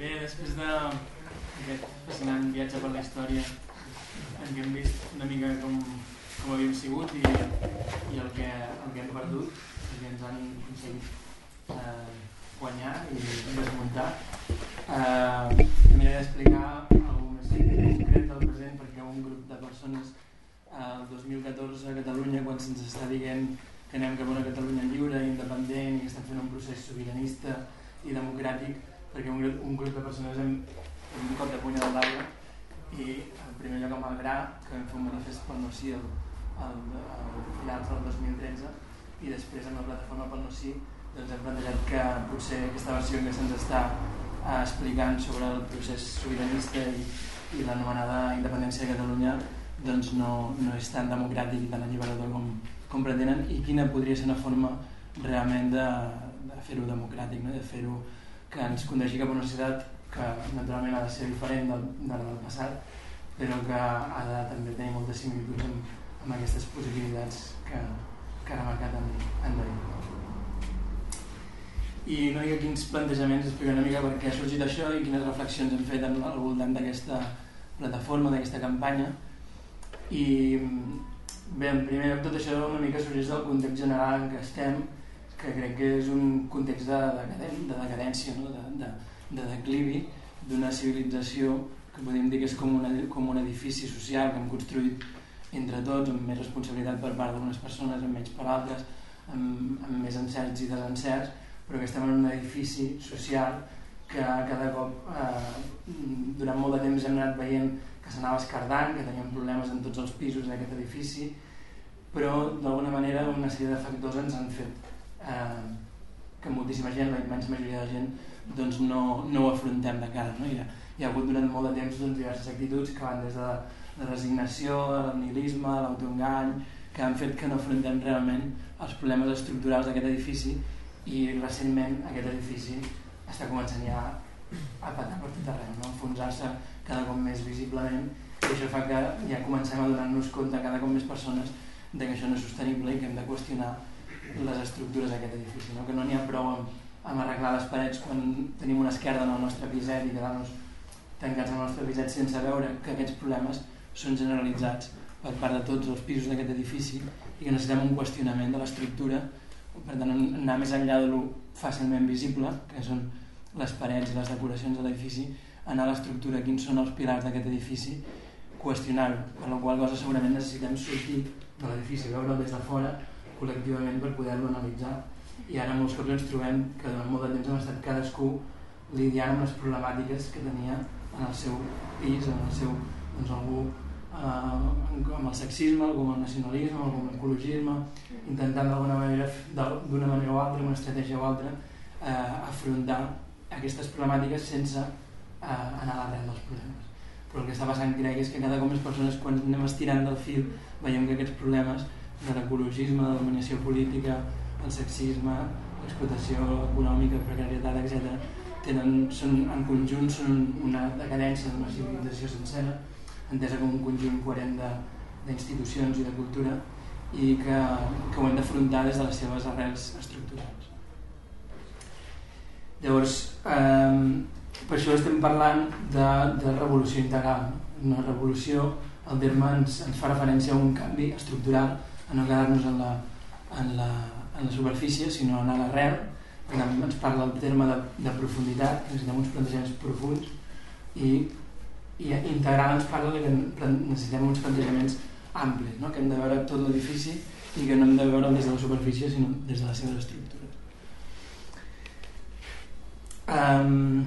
Bé, després d'aquest fascinant viatge per la història en què hem vist una mica com, com havíem sigut i, i el, que, el que hem perdut, el que ens han aconseguit eh, guanyar i desmuntar, eh, miraré d'explicar més concret del present perquè un grup de persones eh, el 2014 a Catalunya quan se'ns està dient que anem cap a una Catalunya lliure, independent i que estem fent un procés sobiranista i democràtic perquè un, un grup de persones hem, hem un cop de puny a l'aire i en primer lloc amb el GRA que vam fer un manifest pel no sí el, el finals del 2013 i després amb la plataforma pel no sí doncs hem plantejat que potser aquesta versió que se'ns està eh, explicant sobre el procés sobiranista i, i l'anomenada independència de Catalunya doncs no, no és tan democràtic i tan alliberador com, com pretenen i quina podria ser una forma realment de, de fer-ho democràtic, no? de fer-ho que ens condueixi cap a una societat que naturalment ha de ser diferent del, del passat però que ha de també tenir moltes similituds amb, amb aquestes possibilitats que, que ha marcat en, en David. I no hi ha quins plantejaments, explicar una mica per què ha sorgit això i quines reflexions hem fet al voltant d'aquesta plataforma, d'aquesta campanya i Bé, en primer lloc tot això una mica sorgeix del context general en què estem, que crec que és un context de, de, de decadència, no? de, de, de declivi d'una civilització que podem dir que és com, una, com un edifici social que hem construït entre tots, amb més responsabilitat per part d'unes persones, amb menys per altres, amb, amb més encerts i desencerts, però que estem en un edifici social que cada cop eh, durant molt de temps hem anat veient que s'anava escardant, que teníem problemes en tots els pisos d'aquest edifici, però d'alguna manera una sèrie de factors ens han fet eh, que moltíssima gent, la immensa majoria de gent, doncs no, no ho afrontem de cara. No? Hi, ha, hi ha hagut durant molt de temps doncs, diverses actituds que van des de la resignació, el nihilisme, l'autoengany, que han fet que no afrontem realment els problemes estructurals d'aquest edifici i recentment aquest edifici està començant ja a patar per tot arreu, no? enfonsar-se cada cop més visiblement i això fa que ja comencem a donar-nos compte cada cop més persones de que això no és sostenible i que hem de qüestionar les estructures d'aquest edifici, no? que no n'hi ha prou amb, amb arreglar les parets quan tenim una esquerda en el nostre piset i quedar-nos tancats en el nostre piset sense veure que aquests problemes són generalitzats per part de tots els pisos d'aquest edifici i que necessitem un qüestionament de l'estructura per tant anar més enllà de lo fàcilment visible que són les parets i les decoracions de l'edifici anar a l'estructura, quins són els pilars d'aquest edifici, qüestionar-ho, per la qual cosa segurament necessitem sortir de l'edifici, veure'l des de fora col·lectivament per poder-lo analitzar i ara molts cops ens trobem que durant molt de temps hem estat cadascú lidiant amb les problemàtiques que tenia en el seu pis, en el seu, doncs algú eh, amb el sexisme, algú amb el nacionalisme, algú amb l'ecologisme, intentant d'alguna manera, d'una manera o altra, una estratègia o altra, eh, afrontar aquestes problemàtiques sense a anar a l'arrel dels problemes. Però el que està passant crec és que cada cop més persones quan anem estirant del fil veiem que aquests problemes de l'ecologisme, de dominació política, el sexisme, l'explotació econòmica, precarietat, etc. Tenen, són, en conjunt són una decadència d'una civilització sencera, entesa com un conjunt coherent d'institucions i de cultura i que, que ho hem d'afrontar des de les seves arrels estructurals. Llavors, eh, per això estem parlant de, de revolució integral. Una revolució, el terme ens, ens fa referència a un canvi estructural, a no quedar-nos en, la, en, la, en la superfície, sinó anar a l'arrel. Ens parla el terme de, de profunditat, necessitem uns plantejaments profuns, i, i integral ens parla que necessitem uns plantejaments amplis, no? que hem de veure tot l'edifici i que no hem de veure des de la superfície, sinó des de les seves estructures. Um,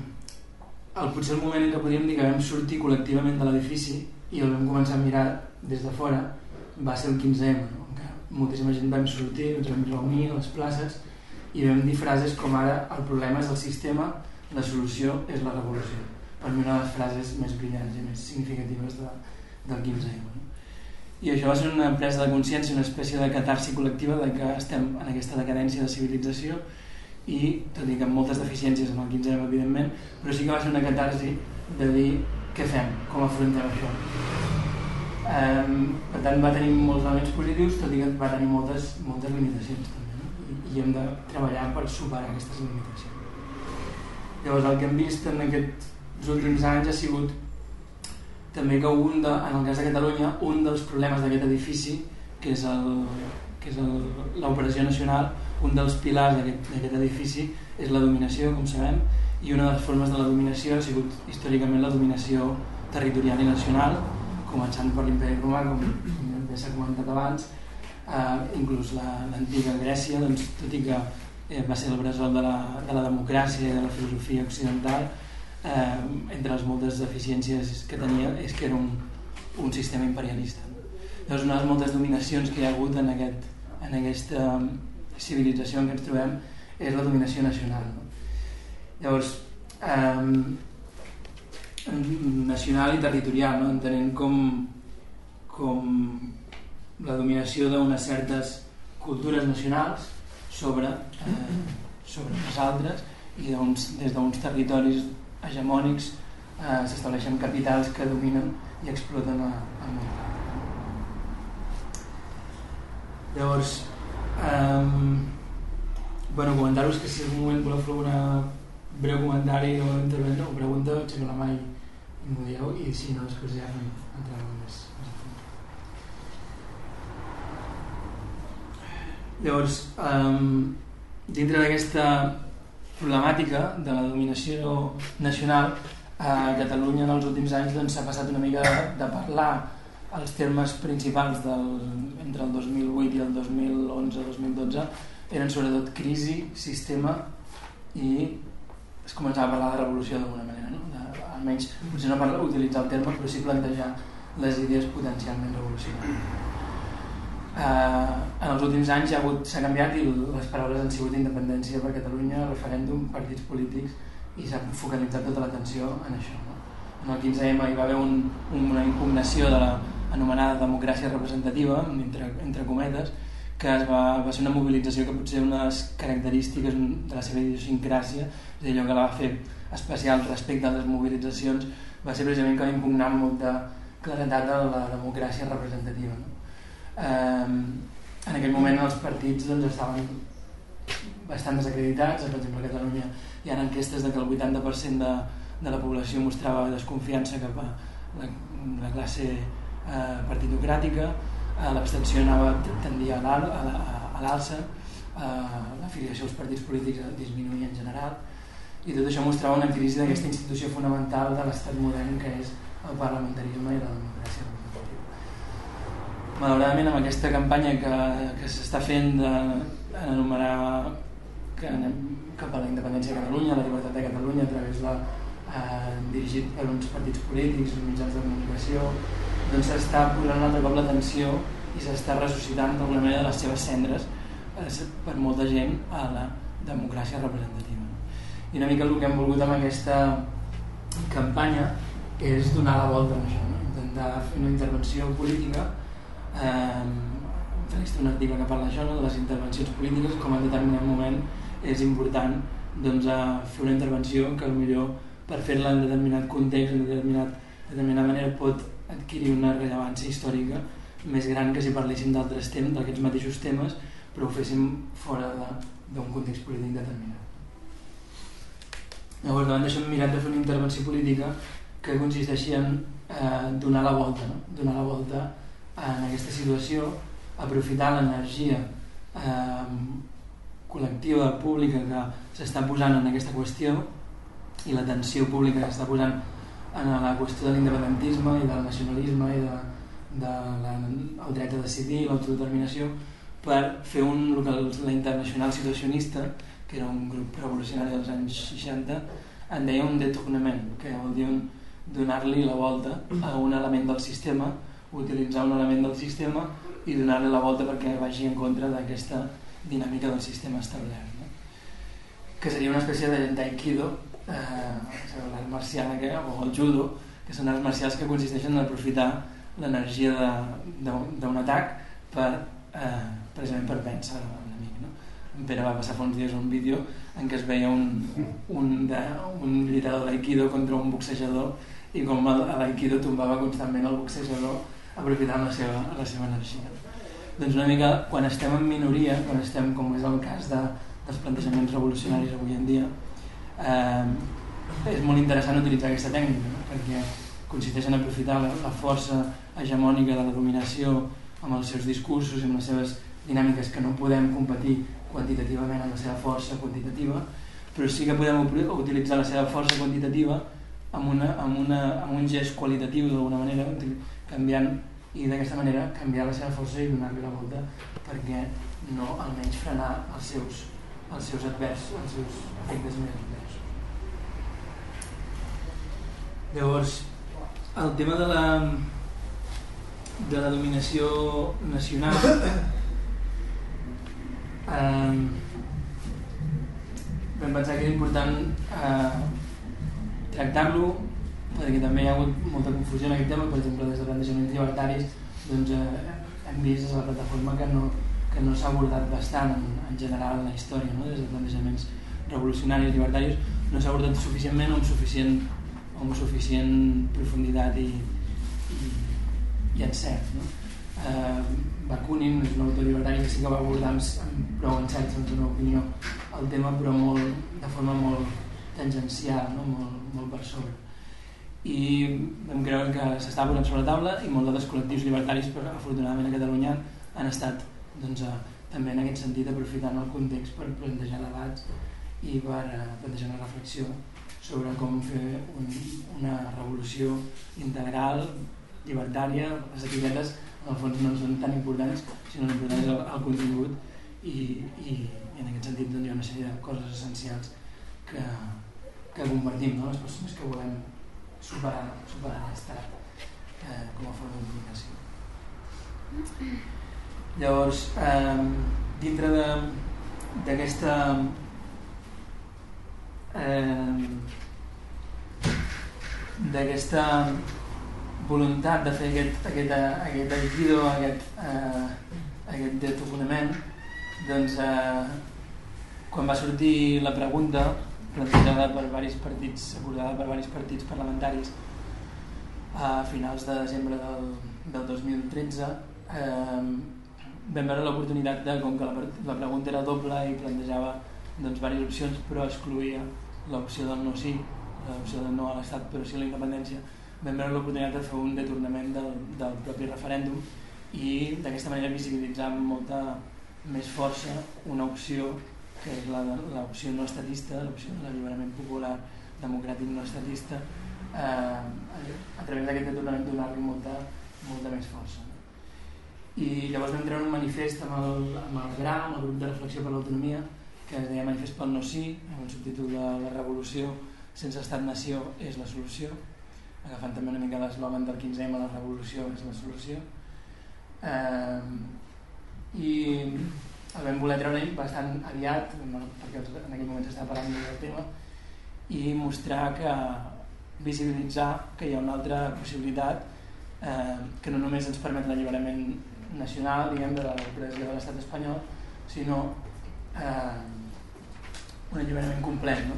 el, potser el moment en què podríem dir que vam sortir col·lectivament de l'edifici i el vam començar a mirar des de fora va ser el 15M no? Moltíssima gent vam sortir, ens vam reunir a les places i vam dir frases com ara el problema és el sistema, la solució és la revolució per mi una de les frases més brillants i més significatives de, del 15M no? i això va ser una presa de consciència una espècie de catarsi col·lectiva de que estem en aquesta decadència de civilització i tot i que amb moltes deficiències en el 15 evidentment, però sí que va ser una catarsi de dir què fem, com afrontem això. Per tant va tenir molts elements positius, tot i que va tenir moltes, moltes limitacions també, no? I, i hem de treballar per superar aquestes limitacions. Llavors el que hem vist en aquests últims anys ha sigut també que un de, en el cas de Catalunya un dels problemes d'aquest edifici que és l'operació nacional un dels pilars d'aquest edifici és la dominació, com sabem, i una de les formes de la dominació ha sigut històricament la dominació territorial i nacional, començant per l'imperi romà, com, ja s'ha comentat abans, eh, inclús l'antiga la, Grècia, doncs, tot i que eh, va ser el bressol de la, de la democràcia i de la filosofia occidental, eh, entre les moltes deficiències que tenia és que era un, un sistema imperialista. Llavors, una de les moltes dominacions que hi ha hagut en, aquest, en aquesta civilització en què ens trobem és la dominació nacional. No? Llavors, eh, nacional i territorial, no? entenent com, com la dominació d'unes certes cultures nacionals sobre, eh, sobre les altres i des d'uns territoris hegemònics eh, s'estableixen capitals que dominen i exploten a, a Llavors, Um, bueno, comentar-vos que si en algun moment voleu fer una breu comentari o intervenció o pregunta, aixeca la mà i, i m'ho dieu i si no, després ja entrarem més, més Llavors, um, dintre d'aquesta problemàtica de la dominació nacional, a Catalunya en els últims anys doncs, s'ha doncs, passat una mica de, de parlar els termes principals del, entre el 2008 i el 2011-2012 eren sobretot crisi, sistema i es començava a parlar de revolució d'alguna manera no? Almenys potser no parla utilitzar el terme però sí plantejar les idees potencialment revolucionàries eh, en els últims anys s'ha canviat i les paraules han sigut independència per Catalunya, referèndum, partits polítics i s'ha focalitzat tota l'atenció en això no? en el 15M hi va haver un, una impugnació de la anomenada democràcia representativa, entre, entre cometes, que es va, va ser una mobilització que potser les característiques de la seva idiosincràsia, és allò que la va fer especial respecte a les mobilitzacions, va ser precisament que va impugnar amb molta claretat a la democràcia representativa. No? Eh, en aquell moment els partits doncs, estaven bastant desacreditats, per exemple a Catalunya hi ha enquestes de que el 80% de, de la població mostrava desconfiança cap a la, la classe eh, partitocràtica, eh, l'abstenció anava tendia a l'alça, eh, l'afiliació als partits polítics disminuïa en general, i tot això mostrava una crisi d'aquesta institució fonamental de l'estat modern que és el parlamentarisme i la democràcia Malauradament amb aquesta campanya que, que s'està fent d'anomenar que anem cap a la independència de Catalunya, la llibertat de Catalunya a través de eh, dirigit per uns partits polítics, uns mitjans de comunicació, doncs s'està posant un altre cop l'atenció i s'està ressuscitant d'alguna manera de les seves cendres eh, per molta gent a la democràcia representativa. I una mica el que hem volgut amb aquesta campanya és donar la volta a això, no? intentar fer una intervenció política eh, Felix un article que parla d'això, no? de les intervencions polítiques, com en determinat moment és important doncs, a fer una intervenció que millor per fer-la en determinat context, en determinat, determinada manera pot adquirir una rellevància històrica més gran que si parléssim d'altres temes, d'aquests mateixos temes, però ho féssim fora d'un context polític determinat. Llavors, davant d'això hem mirat de fer una intervenció política que consisteixia en eh, donar la volta, no? donar la volta en aquesta situació, aprofitar l'energia eh, col·lectiva, pública que s'està posant en aquesta qüestió i l'atenció pública que s'està posant en la qüestió de l'independentisme i del nacionalisme i de, de la, el dret a decidir i l'autodeterminació per fer un, que la Internacional Situacionista, que era un grup revolucionari dels anys 60, en deia un detournament, que vol dir donar-li la volta a un element del sistema, utilitzar un element del sistema i donar-li la volta perquè vagi en contra d'aquesta dinàmica del sistema establert. No? Que seria una espècie d'aikido eh, l'art marcial aquest, o el judo, que són arts marcials que consisteixen en aprofitar l'energia d'un atac per, eh, precisament per vèncer? En Pere va passar fa uns dies un vídeo en què es veia un, un, de, un lluitador d'aikido contra un boxejador i com l'aikido tombava constantment el boxejador aprofitant la seva, la seva energia. Doncs una mica quan estem en minoria, quan estem com és el cas de, dels plantejaments revolucionaris avui en dia, eh, és molt interessant utilitzar aquesta tècnica, no? perquè consisteix en aprofitar la, la força hegemònica de la dominació amb els seus discursos i amb les seves dinàmiques que no podem competir quantitativament amb la seva força quantitativa, però sí que podem utilitzar la seva força quantitativa amb, una, amb, una, amb un gest qualitatiu d'alguna manera, canviant i d'aquesta manera canviar la seva força i donar-li la volta perquè no almenys frenar els seus, els seus adversos, els seus efectes més adversos. Llavors, el tema de la, de la dominació nacional eh, vam pensar que era important eh, tractar-lo perquè també hi ha hagut molta confusió en aquest tema, per exemple des de plantejaments llibertaris doncs, eh, hem vist a la plataforma que no, que no s'ha abordat bastant en, en general en la història, no? des de plantejaments revolucionaris, llibertaris, no s'ha abordat suficientment o amb suficient, o amb suficient profunditat i, i, i encert. No? Eh, Bakunin és un autor llibertari que sí que va abordar amb, amb prou encert, sense una opinió, el tema, però molt, de forma molt tangencial, no? molt, molt per sobre. I vam creure que s'estava posant sobre la taula i molts dels col·lectius llibertaris, però afortunadament a Catalunya, han estat doncs, eh, també en aquest sentit aprofitant el context per plantejar debats i per eh, plantejar una reflexió sobre com fer un, una revolució integral, llibertària, les etiquetes en el fons no són tan importants, sinó l'important és el, el contingut i, i, i en aquest sentit doncs, hi ha una sèrie de coses essencials que, que compartim, no? les persones que volem superar, superar l'estat eh, com a forma de comunicació. Llavors, eh, dintre d'aquesta eh, d'aquesta voluntat de fer aquest, aquest, aquest aikido, aquest, eh, aquest detoconament, doncs eh, quan va sortir la pregunta plantejada per varis partits, abordada per varis partits parlamentaris a finals de desembre del, del 2013 eh, vam veure l'oportunitat de, com que la, la pregunta era doble i plantejava doncs, diverses opcions però excluïa l'opció del no sí l'opció del no a l'estat però sí a la independència vam veure l'oportunitat de fer un detornament del, del propi referèndum i d'aquesta manera visibilitzar amb molta més força una opció que és l'opció no estatista, l'opció de l'alliberament popular democràtic no estatista, eh, a través d'aquest detonament donar-li molta, molta més força. I llavors vam treure un manifest amb el, amb el GRA, amb el grup de reflexió per l'autonomia, que es deia Manifest pel no sí, amb el subtítol de la revolució sense estat-nació és la solució, agafant també una mica l'eslògan del 15M, la revolució és la solució. Eh, I el vam voler treure bastant aviat, perquè en aquell moment s'estava parlant del tema, i mostrar que visibilitzar que hi ha una altra possibilitat eh, que no només ens permet l'alliberament nacional, diguem, de la repressió de l'estat espanyol, sinó eh, un alliberament complet. No?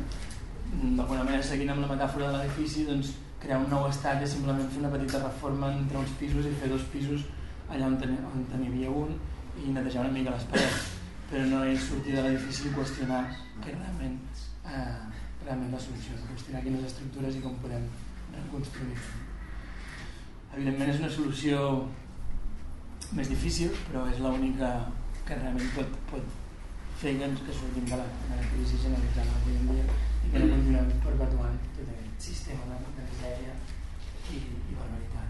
D'alguna manera, seguint amb la metàfora de l'edifici, doncs, crear un nou estat és simplement fer una petita reforma entre uns pisos i fer dos pisos allà on, ten on havia un i netejar una mica les parets. Però no és sortir de l'edifici i qüestionar que realment, eh, realment la solució, qüestionar quines estructures i com podem reconstruir. Evidentment és una solució més difícil però és l'única que realment pot, pot fer que, que sortim de la, de la crisi generalitzada avui en dia i que no continuem perpetuant tot aquest sistema de, de misèria i, i barbaritat.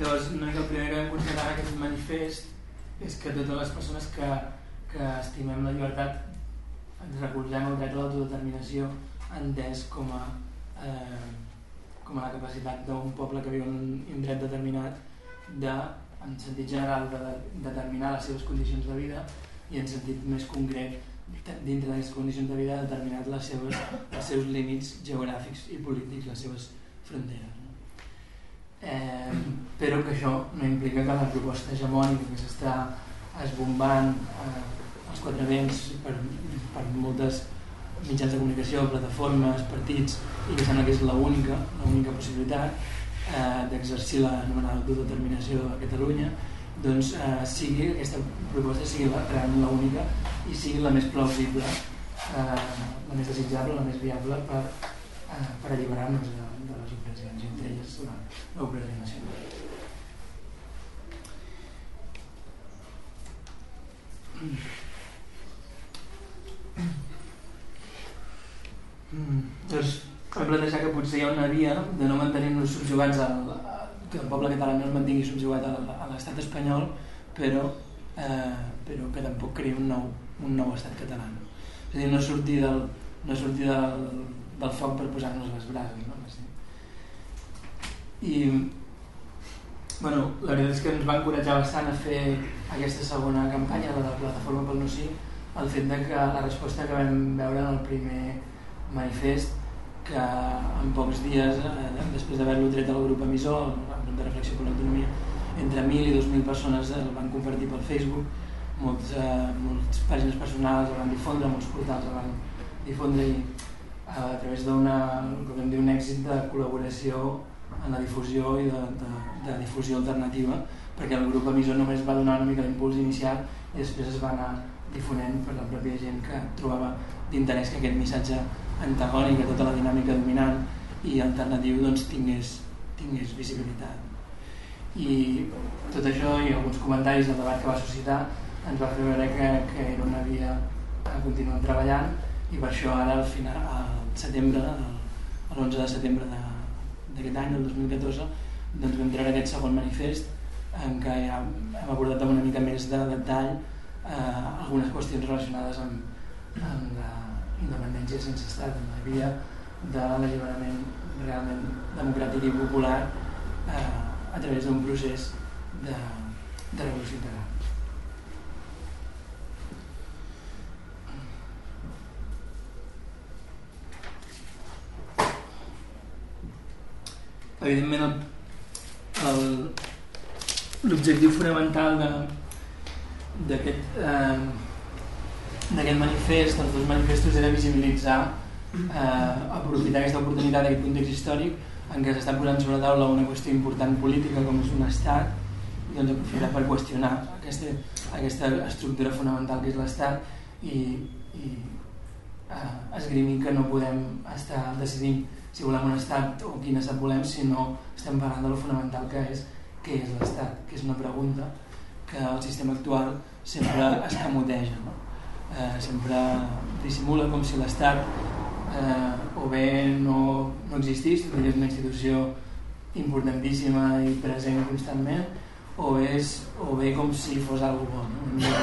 Llavors, una mica el primer que vam en aquest manifest és que totes les persones que, que estimem la llibertat ens recolzem el dret a l'autodeterminació entès com a, eh, com a la capacitat d'un poble que viu en un indret determinat de, en sentit general, de, de determinar les seves condicions de vida i en sentit més concret dintre d'aquestes condicions de vida determinat les seves, els seus límits geogràfics i polítics, les seves fronteres eh, però que això no implica que la proposta hegemònica que s'està esbombant eh, als quatre vents per, per moltes mitjans de comunicació, plataformes, partits i que sembla que és l'única possibilitat eh, d'exercir l'anomenada autodeterminació a Catalunya doncs eh, sigui aquesta proposta sigui la, realment l'única i sigui la més plausible eh, la més desitjable, la més viable per, eh, per alliberar-nos de, de les opressions i entre elles l'opressió nacional Mm. Doncs vam plantejar que potser hi ha una via de no mantenir-nos subjugats al, que el poble català no es mantingui subjugat a, l'estat espanyol però, eh, però que tampoc creï un nou, un nou estat català no? és a dir, no sortir del, no sortir del, del foc per posar-nos les brases no? i bueno, la veritat és que ens va encoratjar bastant a fer aquesta segona campanya de la plataforma pel no sí el fet de que la resposta que vam veure en el primer manifest que en pocs dies, eh, després d'haver-lo tret del grup emissor, el grup de reflexió per l'autonomia, entre 1.000 i 2.000 persones el van compartir pel Facebook, molts, eh, moltes pàgines personals el van difondre, molts portals el van difondre i eh, a través d'un èxit de col·laboració en la difusió i de, de, de difusió alternativa perquè el grup emissor només va donar una mica l'impuls inicial i després es va anar difonent per la pròpia gent que trobava d'interès que aquest missatge antagònic a tota la dinàmica dominant i alternatiu doncs, tingués, tingués visibilitat. I tot això i alguns comentaris del debat que va suscitar ens va fer veure que, que era una via a continuar treballant i per això ara al final, al setembre, l'11 de setembre d'aquest any, del 2014, doncs vam treure aquest segon manifest en què ja hem abordat amb una mica més de detall eh, algunes qüestions relacionades amb, amb la independència sense estat, en la via de l'alliberament realment democràtic i popular eh, a través d'un procés de, de revolució integral. Evidentment, l'objectiu fonamental d'aquest eh, d'aquest manifest, dels dos manifestos, era visibilitzar, eh, aprofitar aquesta oportunitat d'aquest context històric en què s'està posant sobre la taula una qüestió important política com és un estat doncs aprofitar per qüestionar aquesta, aquesta estructura fonamental que és l'estat i, i eh, esgrimir que no podem estar decidint si volem un estat o quin estat volem si no estem parlant de lo fonamental que és què és l'estat, que és una pregunta que el sistema actual sempre escamoteja no? Eh, sempre dissimula com si l'Estat eh, o bé no, no existís, tot és una institució importantíssima i present constantment, o bé, és, o bé com si fos algo bo. No?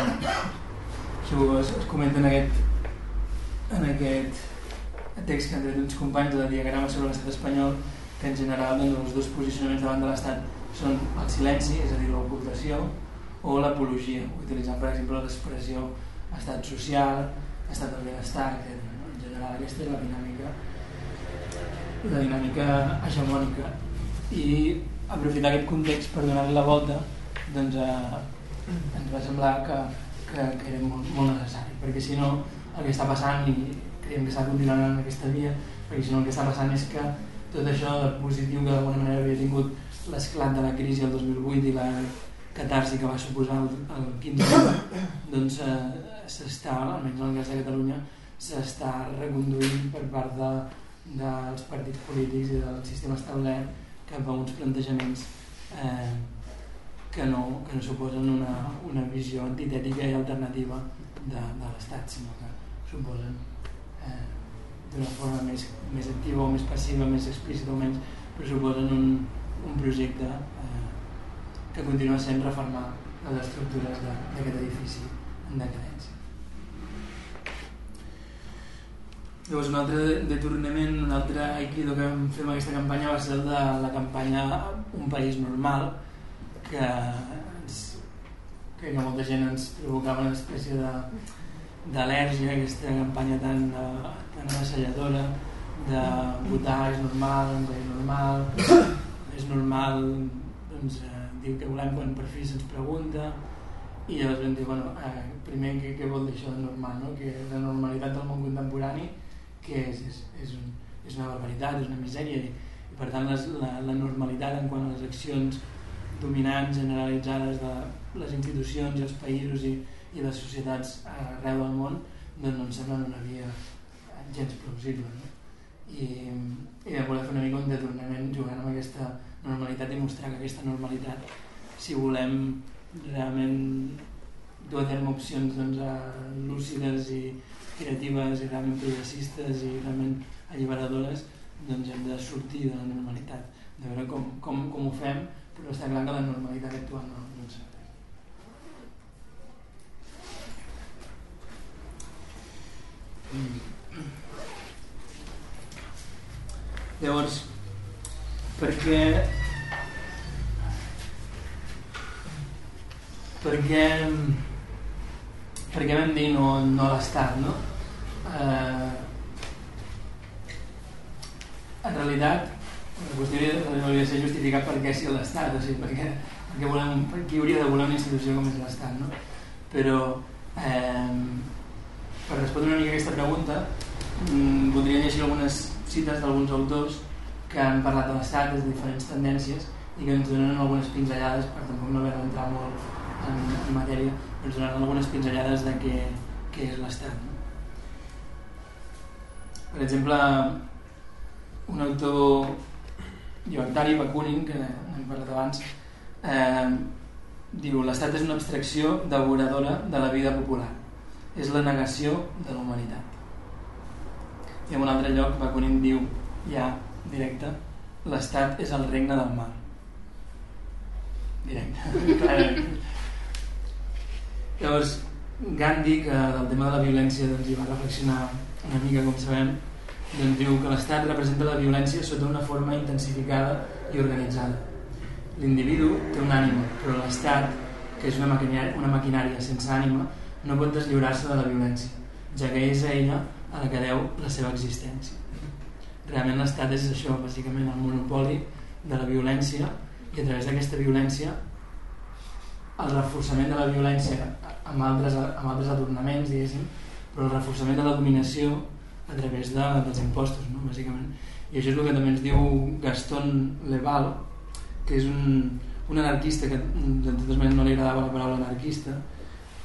Això es, es comenta en aquest, en aquest text que han tret uns companys de diagrama sobre l'estat espanyol que en general doncs, els dos posicionaments davant de l'estat són el silenci, és a dir, l'ocultació, o l'apologia, utilitzant per exemple l'expressió estat social, estat del benestar. No? En general aquesta és la dinàmica la dinàmica hegemònica i aprofitar aquest context per donar-li la volta doncs eh, ens va semblar que, que, que era molt, molt necessari perquè si no el que està passant i creiem que s'ha de continuar en aquesta via perquè si no el que està passant és que tot això de positiu que d'alguna manera havia tingut l'esclat de la crisi el 2008 i la catarsi que va suposar el, el 15 doncs eh, s'està, almenys en el cas de Catalunya, s'està reconduint per part de, dels partits polítics i del sistema establert cap a uns plantejaments eh, que, no, que no suposen una, una visió antitètica i alternativa de, de l'Estat, sinó que suposen eh, d'una forma més, més activa o més passiva, més explícita o menys, però suposen un, un projecte eh, que continua sent reformar les estructures d'aquest edifici en decadència. Llavors un altre detornament, un altre aikido que vam fer amb aquesta campanya va ser de la campanya Un país normal, que, ens, que molta gent ens provocava una espècie d'al·lèrgia, aquesta campanya tan, uh, tan assalladora de votar és normal, un país normal, és normal doncs, eh, dir que volem quan per fi se'ns pregunta. I llavors vam dir, bueno, eh, primer què, què vol dir això de normal, no? que la normalitat del món contemporani que és, és, és, un, és una barbaritat, és una misèria i, i per tant les, la, la normalitat en quant a les accions dominants generalitzades de les institucions i els països i, i les societats arreu del món doncs no em semblen una via gens plausible. No? I, i de voler fer una mica un detornament jugant amb aquesta normalitat i mostrar que aquesta normalitat, si volem realment dur a terme opcions doncs, lúcides i creatives i realment progressistes i realment alliberadores, doncs hem de sortir de la normalitat, de veure com, com, com ho fem, però està clar que la normalitat actual no, no ens Llavors, per què per què per què vam dir no, no l'Estat no? Eh, en realitat la qüestió hauria de ser justificat per què si l'Estat o sigui, perquè, perquè volem, per qui hauria de voler una institució com és l'Estat no? però eh, per respondre una mica aquesta pregunta, mmm, voldria llegir algunes cites d'alguns autors que han parlat de l'estat des de diferents tendències i que ens donen algunes pinzellades, per tampoc no haver d'entrar molt en, en matèria, ens donen algunes pinzellades de què, què és l'estat. Per exemple, un autor llibertari, Bakunin, que hem parlat abans, eh, diu l'estat és una abstracció devoradora de la vida popular és la negació de la humanitat. I en un altre lloc Bakunin diu, ja, directe, l'estat és el regne del mal. Directe. Llavors, Gandhi, que del tema de la violència doncs, hi va reflexionar una mica, com sabem, doncs diu que l'estat representa la violència sota una forma intensificada i organitzada. L'individu té un ànima, però l'estat, que és una maquinària, una maquinària sense ànima, no pot deslliurar-se de la violència, ja que és a ella a la que deu la seva existència. Realment l'Estat és això, bàsicament el monopoli de la violència i a través d'aquesta violència el reforçament de la violència amb altres, amb altres adornaments, diguéssim, però el reforçament de la dominació a través de, dels impostos, no? bàsicament. I això és el que també ens diu Gaston Leval, que és un, un anarquista que de totes maneres no li agradava la paraula anarquista,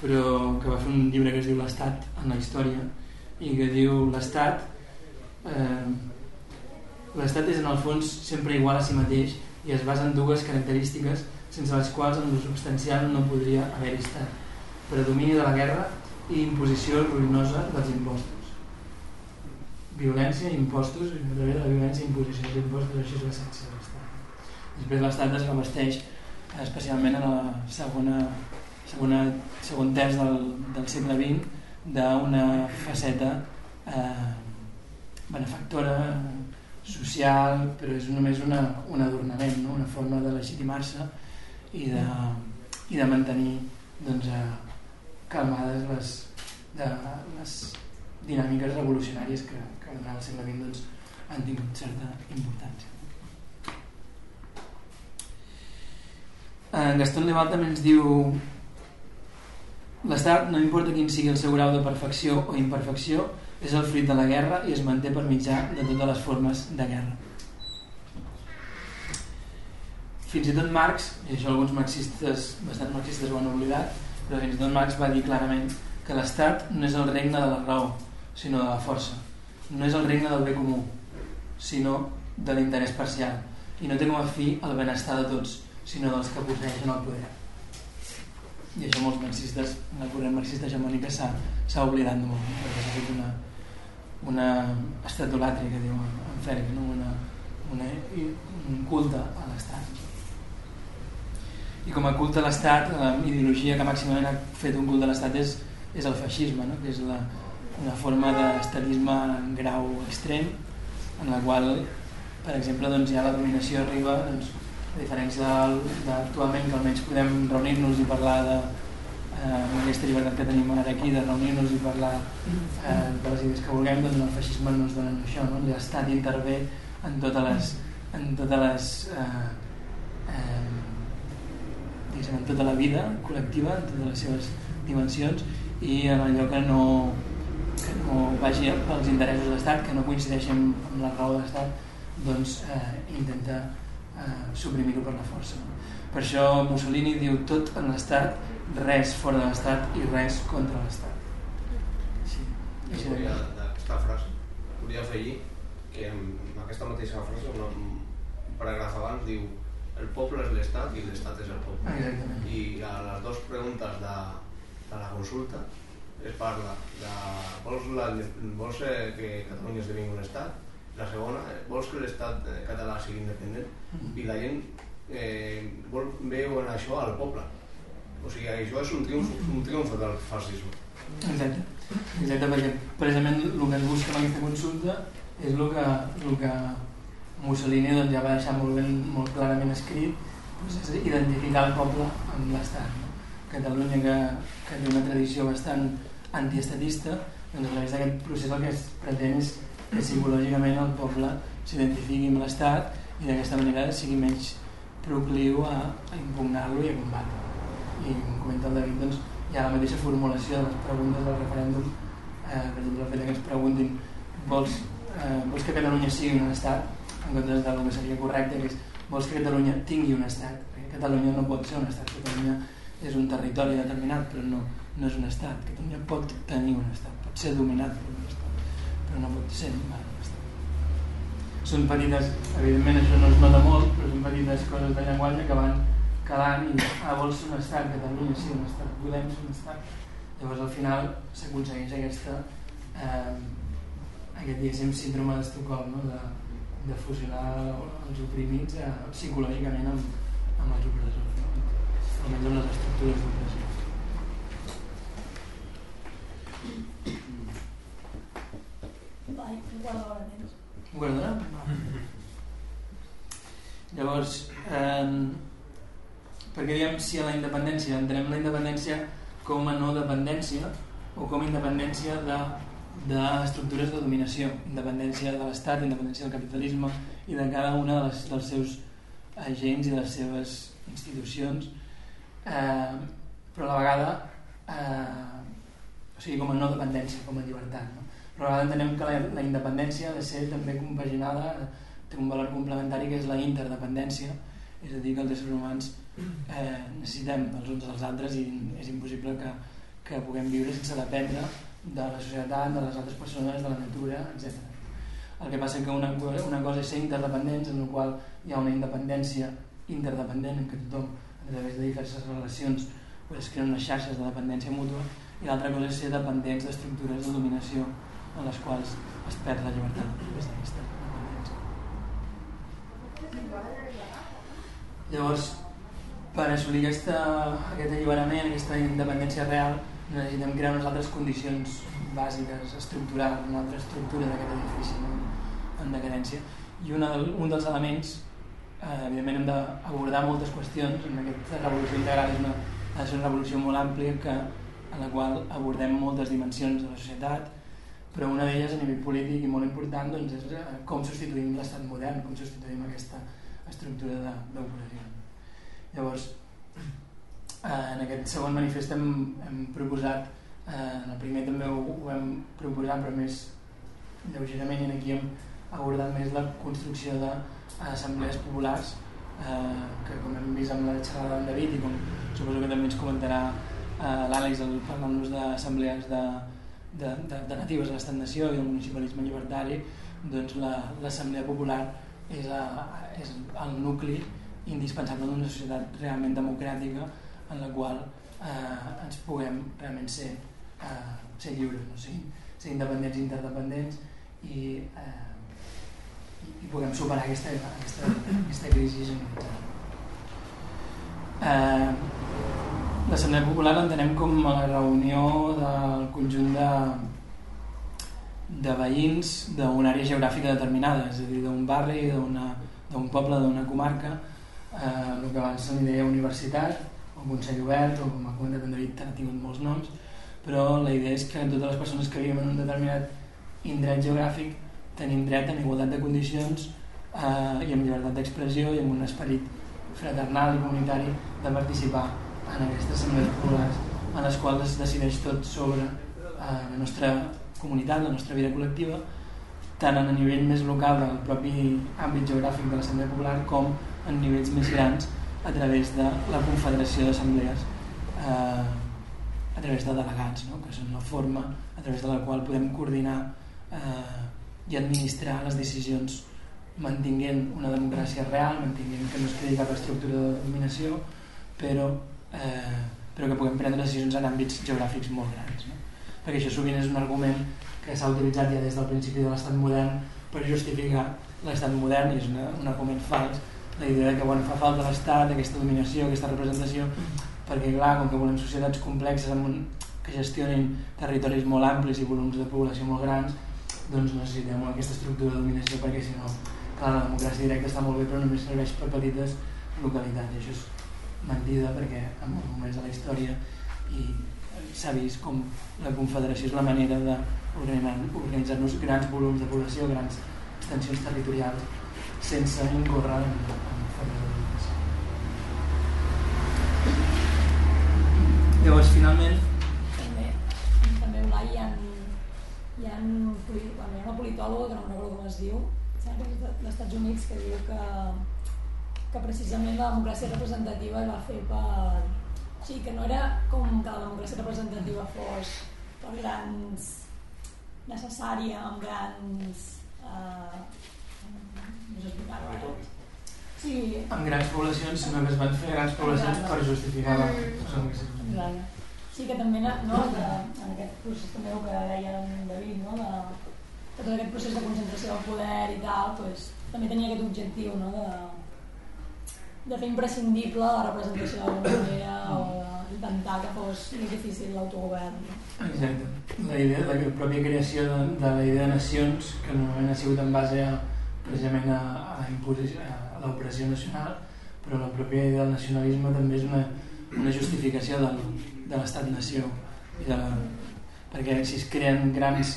però que va fer un llibre que es diu l'Estat en la història i que diu l'Estat eh, l'Estat és en el fons sempre igual a si mateix i es basa en dues característiques sense les quals en lo substancial no podria haver estat. Predomini de la guerra i imposició ruïnosa dels impostos. Violència i impostos a través de la violència i imposició dels impostos això és l'essència de l'Estat. Després l'Estat es revesteix especialment en la segona segona, segon terç del, del segle XX d'una faceta eh, benefactora social però és només una, un adornament no? una forma de legitimar-se i, de, i de mantenir doncs, eh, calmades les, de, les dinàmiques revolucionàries que, que durant el segle XX doncs, han tingut certa importància. En Gaston Leval també ens diu L'estat, no importa quin sigui el seu grau de perfecció o imperfecció, és el fruit de la guerra i es manté per mitjà de totes les formes de guerra. Fins i tot Marx, i això alguns marxistes, bastant marxistes ho han oblidat, però fins i tot Marx va dir clarament que l'estat no és el regne de la raó, sinó de la força. No és el regne del bé comú, sinó de l'interès parcial. I no té com a fi el benestar de tots, sinó dels que posseeixen el poder i això molts marxistes, el corrent marxista hegemònica s'ha oblidat de molt, perquè s'ha fet una, una estatolàtria que diu en Fèrix, no? una, una, un culte a l'Estat. I com a culte a l'Estat, la ideologia que màximament ha fet un culte a l'Estat és, és el feixisme, no? que és la, una forma d'estatisme en grau extrem, en la qual, per exemple, doncs, ja la dominació arriba doncs, a diferència d'actualment que almenys podem reunir-nos i parlar de eh, aquesta llibertat que tenim ara aquí de reunir-nos i parlar eh, de les idees que vulguem doncs el feixisme no ens dona això no? l'estat intervé en totes les en totes les eh, eh, en tota la vida col·lectiva en totes les seves dimensions i en allò que no que no vagi pels interessos d'estat que no coincideixen amb la raó d'estat doncs eh, intenta eh, suprimir-ho per la força. Per això Mussolini diu tot en l'Estat, res fora de l'Estat i res contra l'Estat. Sí, així d'aquesta frase, volia afegir que amb aquesta mateixa frase, un paràgraf abans, diu el poble és l'Estat i l'Estat és el poble. Exactament. I a les dues preguntes de, de la consulta es parla de vols, la, vols que Catalunya esdevingui un estat? La segona, vols que l'estat català sigui independent? Mm -hmm. I la gent eh, vol, veu en això al poble. O sigui, això és un triomf, un triomf del fascisme. Exacte. Exacte, perquè precisament el que es busca en aquesta consulta és el que, el que Mussolini doncs, ja va deixar molt, ben, molt clarament escrit, doncs és identificar el poble amb l'Estat. No? Catalunya, que, que té una tradició bastant antiestatista, doncs a través d'aquest procés el que es pretén és que psicològicament el poble s'identifiqui amb l'Estat i d'aquesta manera sigui menys procliu a, a impugnar-lo i a combatre. I com comenta el David, doncs, hi ha la mateixa formulació de les preguntes del referèndum, eh, per exemple, el fet que ens preguntin vols, eh, vols que Catalunya sigui un estat, en comptes del que seria correcte, que és vols que Catalunya tingui un estat, perquè Catalunya no pot ser un estat, Catalunya és un territori determinat, però no, no és un estat. Catalunya pot tenir un estat, pot ser dominat per un estat, però no pot ser un estat són petites, evidentment això no es nota molt, però són petites coses de llenguatge que van calant i ah, vols un estat, Catalunya sí, un estat, volem ser un estat. Llavors al final s'aconsegueix aquesta eh, aquest diguéssim síndrome d'Estocolm no? de, de fusionar els oprimits eh, psicològicament amb, amb els opressors, no? almenys amb les estructures d'opressió. Vai, guarda l'hora tens. Guardarà? Llavors, eh, perquè diem si a la independència entenem la independència com a no dependència o com a independència d'estructures de, dominació, independència de l'Estat, independència del capitalisme i de cada una de les, dels seus agents i de les seves institucions, eh, però a la vegada eh, o sigui, com a no dependència, com a llibertat. No? però ara entenem que la, la independència ha de ser també compaginada té un valor complementari que és la interdependència és a dir que els éssers humans eh, necessitem els uns dels altres i és impossible que, que puguem viure sense dependre de la societat, de les altres persones, de la natura, etc. El que passa que una, una cosa és ser interdependents, en la qual hi ha una independència interdependent en què tothom, a través de diverses relacions, es creen unes xarxes de dependència mútua, i l'altra cosa és ser dependents d'estructures de dominació en les quals es perd la llibertat des d'aquesta Llavors, per assolir aquesta, aquest alliberament, aquesta independència real, necessitem crear unes altres condicions bàsiques, estructurals, una altra estructura d'aquest edifici no? en decadència. I una, un dels elements, eh, evidentment hem d'abordar moltes qüestions, en aquesta revolució integral és una, ser una revolució molt àmplia que, en la qual abordem moltes dimensions de la societat, però una d'elles a nivell polític i molt important doncs, és eh, com substituïm l'estat modern, com substituïm aquesta estructura d'operació. Llavors, eh, en aquest segon manifest hem, hem proposat, eh, en el primer també ho, ho hem proposat però més lleugerament i aquí hem abordat més la construcció d'assemblees populars eh, que com hem vist amb la xerrada d'en David i com suposo que també ens comentarà eh, l'Àlex parlant-nos d'assemblees de, de, de, de natives de l'estat-nació i del municipalisme llibertari, doncs l'Assemblea la, Popular és, a, és el nucli indispensable d'una societat realment democràtica en la qual eh, ens puguem realment ser, eh, ser lliures, no? ser, ser independents i interdependents i, eh, i puguem superar aquesta, aquesta, aquesta crisi generalitzada. Eh, L'Assemblea Popular l'entenem com a la reunió del conjunt de, de veïns d'una àrea geogràfica determinada, és a dir, d'un barri, d'un poble, d'una comarca, eh, el que abans se li deia universitat, o Consell Obert, o com ha comentat en David, ha tingut molts noms, però la idea és que totes les persones que vivim en un determinat indret geogràfic tenim dret en igualtat de condicions eh, i amb llibertat d'expressió i amb un esperit fraternal i comunitari de participar en aquestes assemblees populars en les quals es decideix tot sobre eh, la nostra comunitat, la nostra vida col·lectiva, tant a nivell més local del propi àmbit geogràfic de l'Assemblea Popular com en nivells més grans a través de la Confederació d'Assemblees eh, a través de delegats, no? que són la forma a través de la qual podem coordinar eh, i administrar les decisions mantinguent una democràcia real, mantinguent que no es quedi cap estructura de dominació, però, eh, però que puguem prendre decisions en àmbits geogràfics molt grans. No? Perquè això sovint és un argument que s'ha utilitzat ja des del principi de l'estat modern per justificar l'estat modern i és una, un argument fals la idea de que bueno, fa falta l'estat, aquesta dominació, aquesta representació perquè clar, com que volem societats complexes amb un, que gestionin territoris molt amplis i volums de població molt grans doncs necessitem aquesta estructura de dominació perquè si no, clar, la democràcia directa està molt bé però només serveix per petites localitats. I això és mentida perquè en molts moments de la història i s'ha vist com la confederació és la manera d'organitzar-nos grans volums de població, grans extensions territorials sense incórrer en, en Llavors, finalment... També, també Blai, hi ha, hi ha, un, hi ha una politòloga, que no recordo com es diu, dels Estats Units, que diu que, que precisament la democràcia representativa va fer per... O sigui, que no era com que la democràcia representativa fos per grans necessària, amb grans... Eh, no sé explicar-ho Sí. Amb grans poblacions, es van fer grans poblacions per justificar la... Mm. Sí que també no, de, en aquest procés també el que deia en David, no? de, de tot aquest procés de concentració del poder i tal, pues, també tenia aquest objectiu no? de, de fer imprescindible la representació d'alguna manera o d'intentar que fos més difícil l'autogovern. No? Exacte. La idea de la pròpia creació de, de la idea de nacions, que normalment ha sigut en base a, precisament a, a, a l'operació nacional, però la pròpia idea del nacionalisme també és una, una justificació del, de l'estat-nació perquè si es creen grans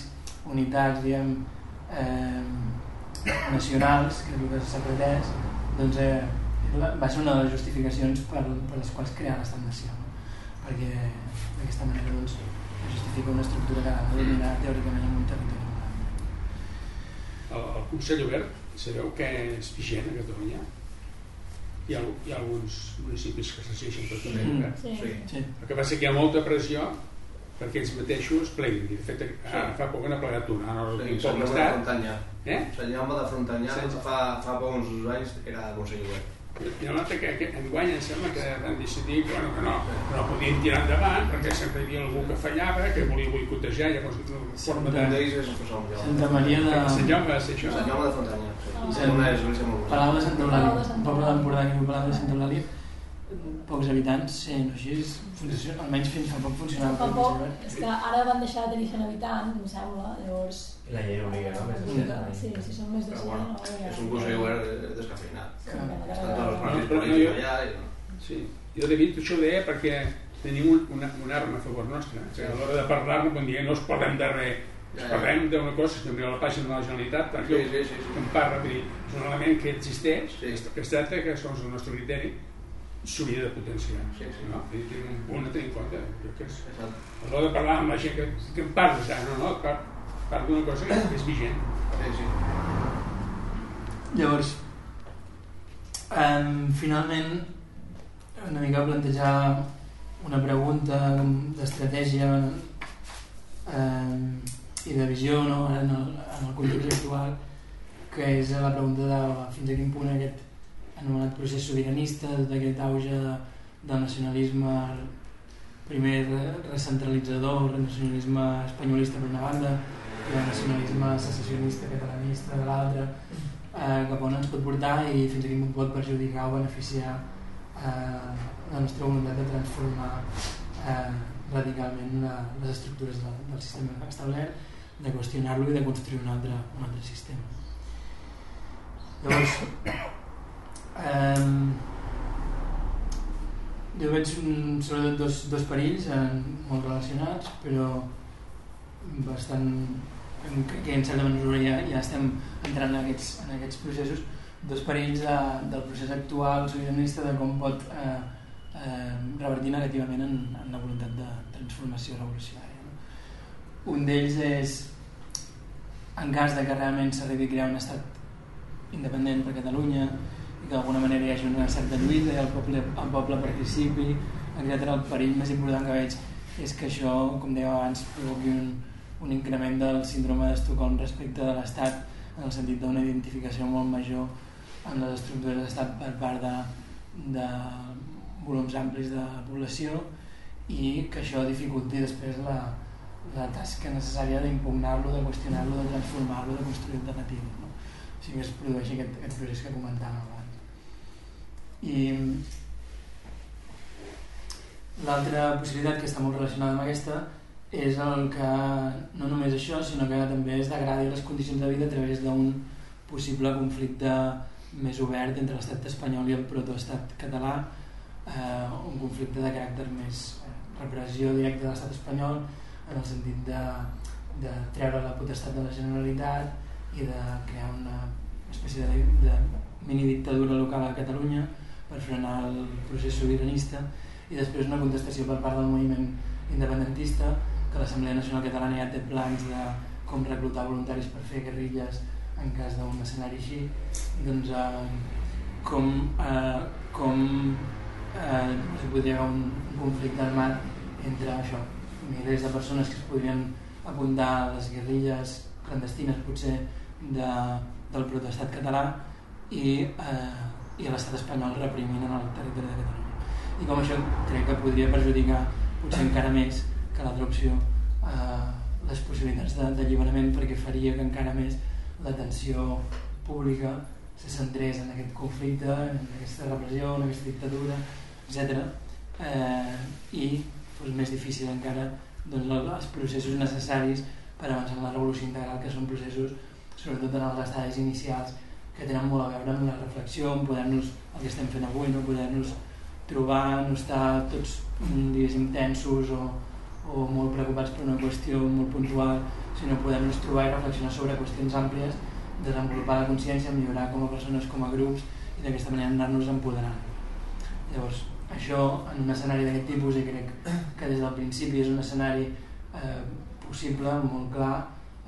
unitats diguem, eh, nacionals que és el que s'ha pretès doncs eh, va ser una de les justificacions per, per les quals crear l'estat-nació no? perquè d'aquesta manera doncs, justifica una estructura que ha de dominar teòricament en un territori el, el Consell Obert sabeu que és vigent a Catalunya? hi ha, hi ha alguns municipis que s'exigeixen per també mm. sí. sí. sí. el que passa que hi ha molta pressió perquè ells mateixos pleguin de fet ah, fa poc han plegat una no, sí, Sant Jaume de Frontanyà eh? Sant Jaume de Frontanyà fa, fa pocs anys era Consell Obert i l'altre que, que enguany em sembla que van decidir que, bueno, que no, que no podien tirar endavant perquè sempre hi havia algú que fallava, que volia boicotejar, llavors una forma de... Santa Maria de... Sant Jaume va ser això? Sant Jaume de Frontanyà, sí. Ah. Palau de Santa Eulàlia, un poble d'Empordà que diu Palau de Santa Eulàlia, pocs habitants, sí, no així, funciona, almenys fins fa poc funcionava. Fa poc, és que ara van deixar de tenir 100 habitants, em sembla, llavors la llei obliga, no? Més de Sí, si són més de 100, bueno, no, És un consell obert descafeinat. Estan tots els partits polítics allà i... Sí, jo David això ho deia perquè tenim un, una, una arma a favor nostra. O sigui, a l'hora de parlar no podem dir no es parlem de res, es ja, ja. parlem d'una cosa, si a la pàgina de la Generalitat, sí, sí, sí, sí. en parla, és un element que existeix, sí. que es tracta que segons el nostre criteri s'hauria de potenciar. Sí, sí. No? I un punt a tenir en compte. Jo que és, a l'hora de parlar amb la gent que, que en parla, ja, no, no, part d'una cosa que és vigent. Sí, sí. Llavors, um, finalment, una mica plantejar una pregunta d'estratègia um, i de visió no? en, el, en el context actual, que és la pregunta de fins a quin punt aquest anomenat procés sobiranista, tot aquest auge del nacionalisme primer recentralitzador, el nacionalisme espanyolista per una banda, i el nacionalisme secessionista catalanista de l'altre eh, cap on ens pot portar i fins a quin punt pot perjudicar o beneficiar eh, la nostra voluntat de transformar eh, radicalment la, les estructures del, del sistema establert, de qüestionar-lo i de construir un altre, un altre sistema. Llavors, eh, jo veig sobretot dos, dos perills eh, molt relacionats, però bastant que, que en certa mesura ja, ja estem entrant en aquests, en aquests processos, dos perills de, del procés actual sobiranista de com pot eh, eh, revertir negativament en, en la voluntat de transformació revolucionària. No? Un d'ells és, en cas de que realment s'arribi a crear un estat independent per Catalunya d'alguna manera hi hagi una certa lluita i el poble, el poble participi, etc. El perill més important que veig és que això, com deia abans, provoqui un, un increment del síndrome d'Estocolm respecte de l'Estat en el sentit d'una identificació molt major amb les estructures d'estat per part de, de volums amplis de població i que això dificulti després la, la tasca necessària d'impugnar-lo, de qüestionar-lo, de transformar-lo, de construir alternatives. No? O sigui es produeix aquest, aquest procés que comentàvem. I l'altra possibilitat que està molt relacionada amb aquesta és el que no només això, sinó que també es degradi les condicions de vida a través d'un possible conflicte més obert entre l'estat espanyol i el protoestat català, eh, un conflicte de caràcter més repressió directa de l'estat espanyol en el sentit de, de treure la potestat de la Generalitat i de crear una espècie de, de mini dictadura local a Catalunya per frenar el procés sobiranista i després una contestació per part del moviment independentista que l'Assemblea Nacional Catalana ja té plans de com reclutar voluntaris per fer guerrilles en cas d'un escenari així. Doncs eh, com, eh, com eh, si podria haver un, un conflicte armat entre això, milers de persones que es podrien apuntar a les guerrilles clandestines potser de, del protestat català i, eh, i l'estat espanyol reprimint en el territori de Catalunya i com això crec que podria perjudicar potser encara més que l'altra opció eh, les possibilitats d'alliberament perquè faria que encara més l'atenció pública se centrés en aquest conflicte, en aquesta repressió, en aquesta dictadura, etc. Eh, I fos més difícil encara doncs, els processos necessaris per avançar en la revolució integral, que són processos, sobretot en els estadis inicials, que tenen molt a veure amb la reflexió, amb poder-nos, el que estem fent avui, no poder-nos trobar, no estar tots, diguéssim, tensos o, o molt preocupats per una qüestió molt puntual, sinó podem-nos trobar i reflexionar sobre qüestions àmplies, desenvolupar la consciència, millorar com a persones, com a grups i d'aquesta manera anar-nos empoderant. Llavors, això en un escenari d'aquest tipus i crec que des del principi és un escenari eh, possible, molt clar,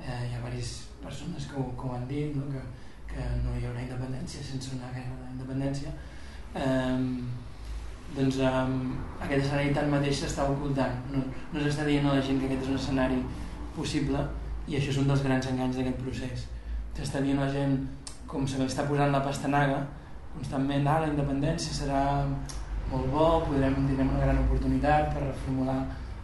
eh, hi ha diverses persones que ho, que ho han dit, no? que, que no hi haurà independència sense una guerra d'independència, eh, doncs um, aquest escenari tanmateix s'està ocultant. No, no s'està dient a la gent que aquest és un escenari possible i això és un dels grans enganys d'aquest procés. S'està dient a la gent com se està posant la pastanaga constantment, ah, la independència serà molt bo, podrem, tindrem una gran oportunitat per reformular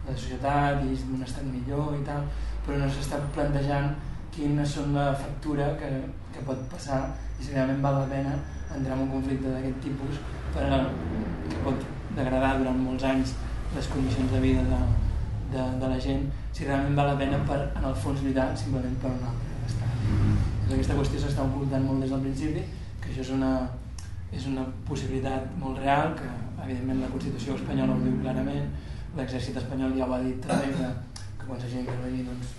la societat i un estat millor i tal, però no s'està plantejant quina són la factura que, que pot passar i si realment val la pena entrar en un conflicte d'aquest tipus per, que pot degradar durant molts anys les condicions de vida de, de, de la gent, si realment val la pena per, en el fons, lluitar simplement per un altre estat. Doncs aquesta qüestió s'està ocultant molt des del principi, que això és una, és una possibilitat molt real, que evidentment la Constitució espanyola ho diu clarament, l'exèrcit espanyol ja ho ha dit també, que, que quan s'hagi d'intervenir doncs,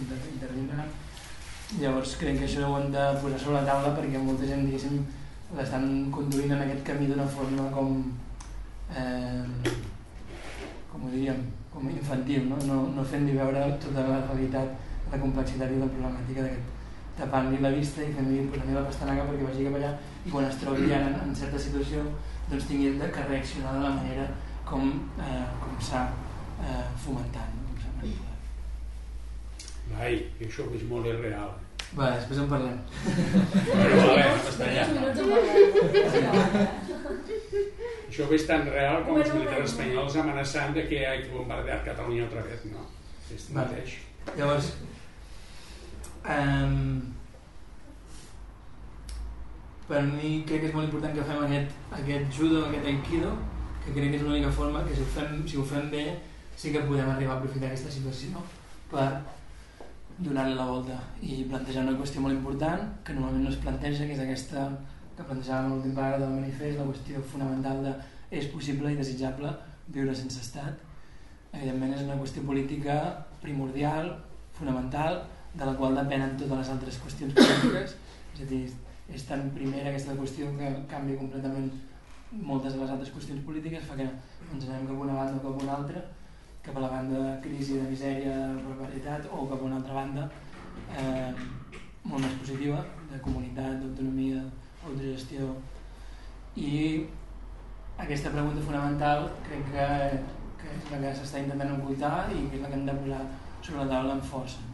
intervindrà. Llavors crec que això ho hem de posar sobre la taula perquè molta gent, l'estan conduint en aquest camí d'una forma com eh, com ho diríem com infantil, no? No, no fent-li veure tota la realitat, la complexitat i la problemàtica d'aquest tapant-li la vista i fent-li posant-li la pastanaga perquè vagi cap allà i quan es trobi en, en certa situació doncs tingui de que reaccionar de la manera com, eh, com s'ha eh, fomentat, no? com s'ha manipulat. Vai, això és molt irreal. Va, després en parlem. Però, a veure, Això és tan real com els militars espanyols amenaçant de que hi ha que bombardear Catalunya otra vez, no? És vale. mateix. Llavors, um, per mi crec que és molt important que fem aquest, aquest judo, aquest aikido, que crec que és l'única forma que si ho, fem, si ho fem bé sí que podem arribar a aprofitar aquesta situació per donar-li la volta i plantejar una qüestió molt important que normalment no es planteja, que és aquesta que plantejàvem l'últim paràgraf del manifest, la qüestió fonamental de és possible i desitjable viure sense estat. Evidentment és una qüestió política primordial, fonamental, de la qual depenen totes les altres qüestions polítiques, és a dir, és tan primera aquesta qüestió que canvia completament moltes de les altres qüestions polítiques, fa que ens anem cap una banda o cap una altra, cap a la banda de crisi, de misèria, de barbaritat o cap a una altra banda eh, molt més positiva, de comunitat, d'autonomia, autogestió, i aquesta pregunta fonamental crec que, que és la que s'està intentant ocultar i que és la que hem de posar sobre la taula amb força.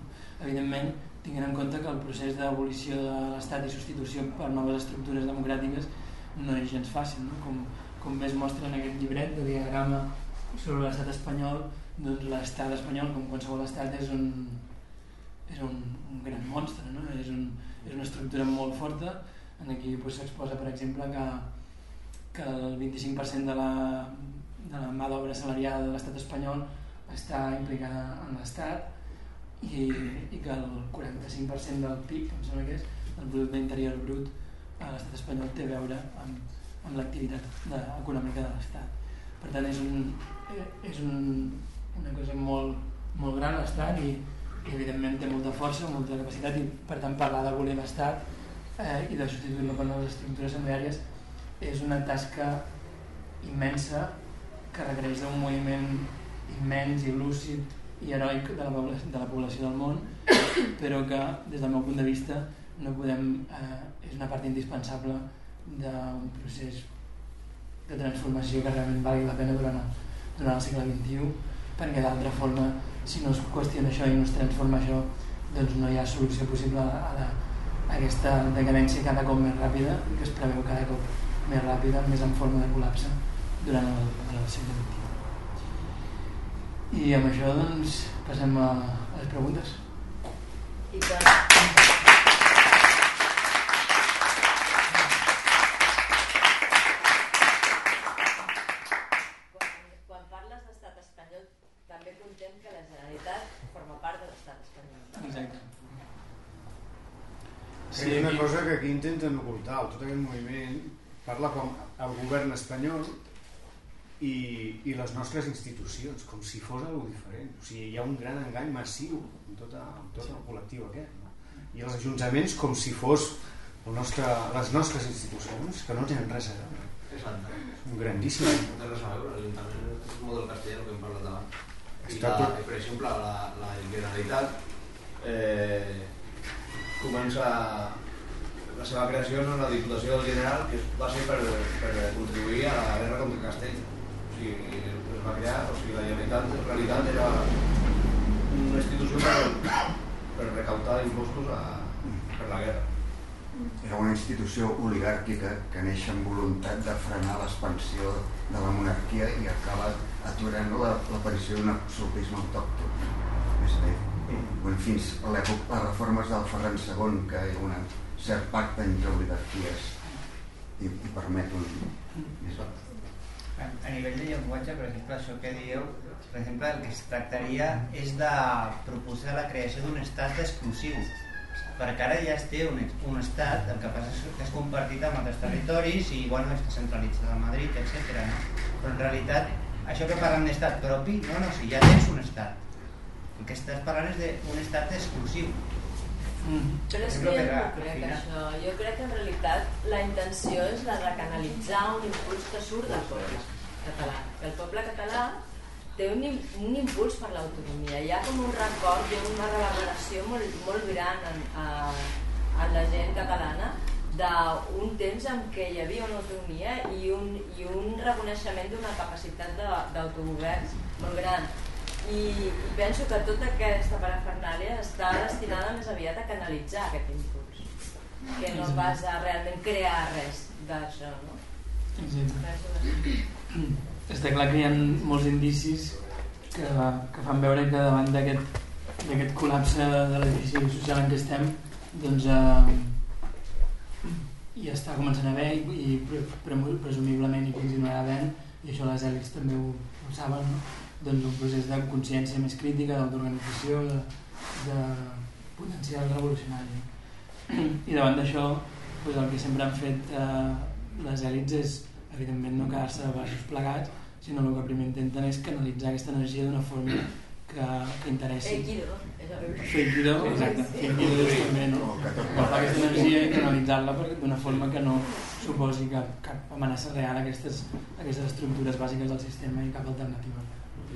Evidentment, tinguent en compte que el procés d'abolició de l'Estat i substitució per noves estructures democràtiques no és gens fàcil. No? Com, com més mostra en aquest llibret de diagrama sobre l'estat espanyol, doncs l'estat espanyol, com qualsevol estat, és un, és un, un gran monstre, no? és, un, és una estructura molt forta. En aquí s'exposa, doncs, per exemple, que que el 25% de la, de la mà d'obra salariada de l'estat espanyol està implicada en l'estat i, i que el 45% del PIB, em sembla que és, el producte interior brut a l'estat espanyol té a veure amb, amb l'activitat econòmica de l'estat. Per tant, és, un, és un, una cosa molt, molt gran l'estat i, i evidentment té molta força, molta capacitat i per tant parlar d'abolir l'estat eh, i de substituir-lo per noves estructures familiàries és una tasca immensa que requereix un moviment immens i lúcid i heroic de la, de la població del món, però que des del meu punt de vista no podem, eh, és una part indispensable d'un procés de transformació que realment valgui la pena durant durant el segle XXI, perquè d'altra forma, si no es qüestiona això i no es transforma això, doncs no hi ha solució possible a, la, a aquesta decadència cada cop més ràpida i que es preveu cada cop més ràpida, més en forma de col·lapse durant el, el segle XXI. I amb això doncs passem a, a les preguntes. I tant. Sí, una cosa que aquí intenten ocultar, tot aquest moviment parla com el govern espanyol i, i les nostres institucions, com si fos algo diferent. O sigui, hi ha un gran engany massiu en tot, en tot el col·lectiu aquest. No? I els ajuntaments com si fos el nostre, les nostres institucions, que no tenen res a veure. Exacte. Un grandíssim. No té res a veure, l'Ajuntament és un model castellà, que hem parlat abans. I la, per exemple, la, la Generalitat eh, comença la seva creació és una Diputació del General que va ser per, per contribuir a la guerra contra Castell. O sigui, es va crear, o sigui, la Generalitat en realitat era una institució per, per recautar impostos a, per la guerra. Era una institució oligàrquica que neix amb voluntat de frenar l'expansió de la monarquia i acaba aturant l'aparició d'un absolutisme autòcton. Més bé, bueno, fins a l'època, les reformes del Ferran II, que ha una cert pacte entre oligarquies i, i permet un... A, nivell de llenguatge, per exemple, això que dieu, per exemple, el que es tractaria és de proposar la creació d'un estat exclusiu, perquè ara ja es té un, un estat, el que passa és que és compartit amb altres territoris i bueno, està centralitzat a Madrid, etc. No? Però en realitat, això que parlen d'estat propi, no, no, si ja tens un estat. El que estàs parlant és d'un estat exclusiu, Mm. Però és que jo no crec això. Jo crec que en realitat la intenció és la de canalitzar un impuls que surt del poble català. Que el poble català té un, un impuls per l'autonomia. Hi ha com un record, hi ha una reverberació molt, molt gran en, a, en la gent catalana d'un temps en què hi havia una autonomia i un, i un reconeixement d'una capacitat d'autogovern molt gran i, i penso que tota aquesta parafernàlia està destinada més aviat a canalitzar aquest impuls que no vas a realment crear res d'això no? està clar que hi ha molts indicis que, que fan veure que davant d'aquest d'aquest col·lapse de l'edifici social en què estem doncs eh, i està començant a haver i, i presumiblement hi continuarà havent i això les èlits també ho, ho saben no? Doncs, un procés de consciència més crítica, d'autoorganització, de, de potencial revolucionari. I davant d'això, doncs, el que sempre han fet eh, les èlits és, evidentment, no quedar-se de braços plegats, sinó el que primer intenten és canalitzar aquesta energia d'una forma que, que interessi. Eikido. Eikido, exacte. Eikido és també, no? Agafar aquesta energia i canalitzar-la d'una forma que no suposi cap, cap amenaça real a aquestes, a aquestes estructures bàsiques del sistema i cap alternativa.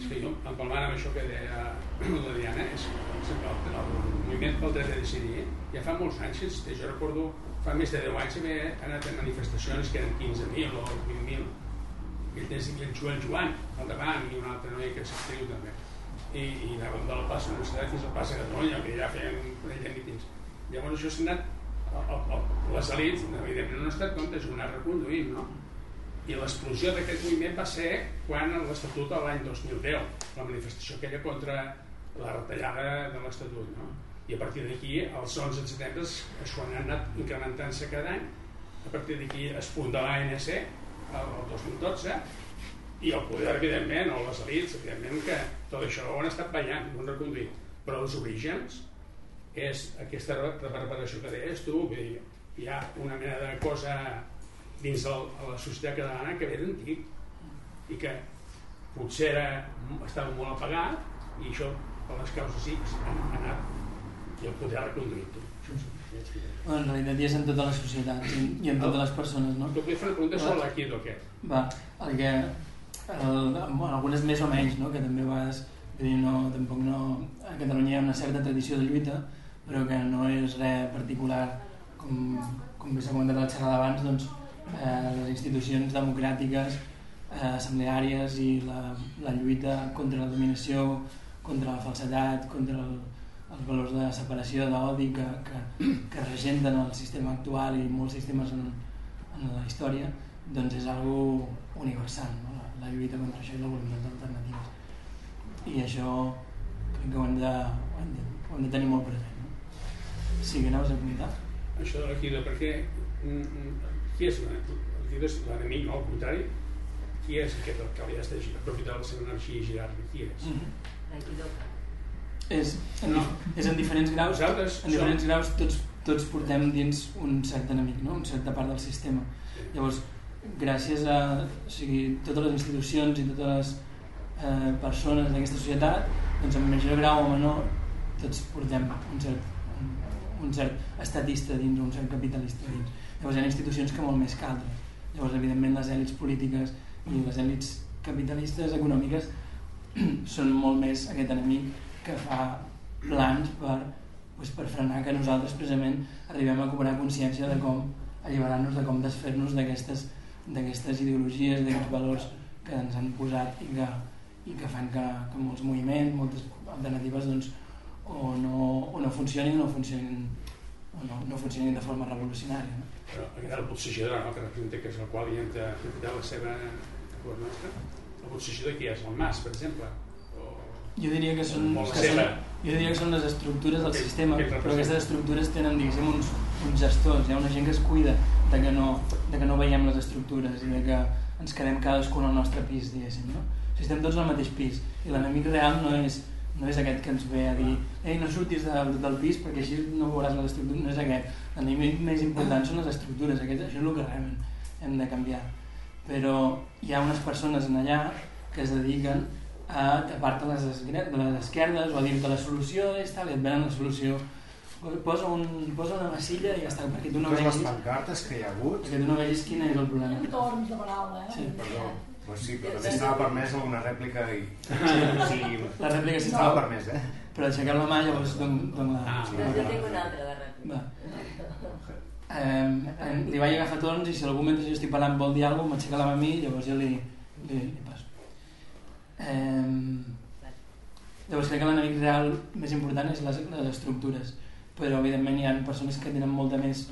És que jo, empalmant amb això que deia la Diana, és exemple, el, el moviment pel dret a decidir ja fa molts anys que. Jo recordo fa més de 10 anys haver anat a manifestacions que eren 15.000 o 20.000 i tens el Joel Joan al davant i una altra noia que s'escriu també i, i anàvem de la plaça Universitat fins al plaça Catalunya que ja feien un parell de mítings llavors això s'ha anat el, el, el, les elites evidentment no ha estat compte, s'ho ha anat reconduint no? I l'explosió d'aquest moviment va ser quan l'Estatut l'any 2010 la manifestació aquella contra la retallada de l'Estatut no? i a partir d'aquí els 11 de setembre això han anat incrementant-se cada any a partir d'aquí es funda l'ANC el, el 2012 i el poder evidentment o les elites evidentment que tot això ho han estat ballant ho han reconduït però els orígens és aquesta reverberació que deies tu dir, hi ha una mena de cosa dins el, la societat catalana que ve d'antic i que potser era, estava molt apagat i això per les causes X ha anat i el poder ha reconduït Bueno, en realitat ja és en tota la societat i, i en totes les persones, no? Tu vull fer una pregunta sobre l'Aikido aquest. Va, el que, el, bueno, algunes més o menys, no? que també va dir, no, tampoc no, a Catalunya hi ha una certa tradició de lluita, però que no és res particular, com, com bé s'ha comentat al xerrada abans, doncs, eh, les institucions democràtiques, eh, assembleàries i la, la lluita contra la dominació, contra la falsedat, contra el, els valors de separació, d'odi que, que, que regenten el sistema actual i molts sistemes en, en la història, doncs és algo universal, no? la, la lluita contra això i la voluntat d'alternatives. I això crec que ho hem de, ho hem de, ho hem de tenir molt present. No? Sí, que anaves a apuntar? Això de perquè mm, mm, qui és l'enemic, no? Al contrari, qui és aquest el que hauria d'aprofitar la seva energia i girar-li? Qui és? Mm -hmm. És en, no. és en diferents graus Nosaltres en diferents som... graus tots, tots portem dins un cert enemic no? una certa part del sistema sí. llavors gràcies a o sigui, totes les institucions i totes les eh, persones d'aquesta societat doncs en major grau o menor tots portem un cert, un, un cert estatista dins un cert capitalista dins llavors hi ha institucions que molt més que altres llavors evidentment les èlits polítiques i les èlits capitalistes econòmiques són molt més aquest enemic que fa plans per, doncs, per frenar que nosaltres precisament arribem a cobrar consciència de com alliberar-nos, de com desfer-nos d'aquestes ideologies, d'aquests valors que ens han posat i que, i que fan que, que molts moviments, moltes alternatives doncs, o, no, o no funcionin o funcionin o no, no funcionin de forma revolucionària. No? El posició no, que representa que és el qual hi hem de la seva la posició de qui és? El MAS, per exemple? Jo diria que són, que són, jo diria que són les estructures del sistema, però aquestes estructures tenen diguéssim, uns, uns gestors, hi ha una gent que es cuida de que, no, de que no veiem les estructures i de que ens quedem cadascun al nostre pis, diguéssim. No? Sigui, estem tots al mateix pis i l'enemic real no és, no és aquest que ens ve a dir ei, no surtis de, del pis perquè així no veuràs les estructures, no és aquest. L'enemic més important són les estructures, aquest, això és el que realment hem de canviar. Però hi ha unes persones en allà que es dediquen a tapar-te les, les esquerdes o a dir-te la solució és tal i et venen la solució posa, un, posa una massilla i ja està perquè tu no vegis les pancartes que hi ha hagut perquè tu no vegis quin és el problema en torns de paraula eh? sí. perdó pues sí, però també estava permès alguna rèplica i... sí, la rèplica sí estava permès, eh? però aixecar la mà llavors don, don la... Ah, doncs jo tinc una altra de rèplica. Va. Eh, eh, li vaig agafar torns i si algú mentre jo estic parlant vol dir alguna cosa m'aixeca la mà a mi llavors jo li, li, li passo Eh, llavors crec que l'enemic real més important és les, les estructures, però evidentment hi ha persones que tenen molta més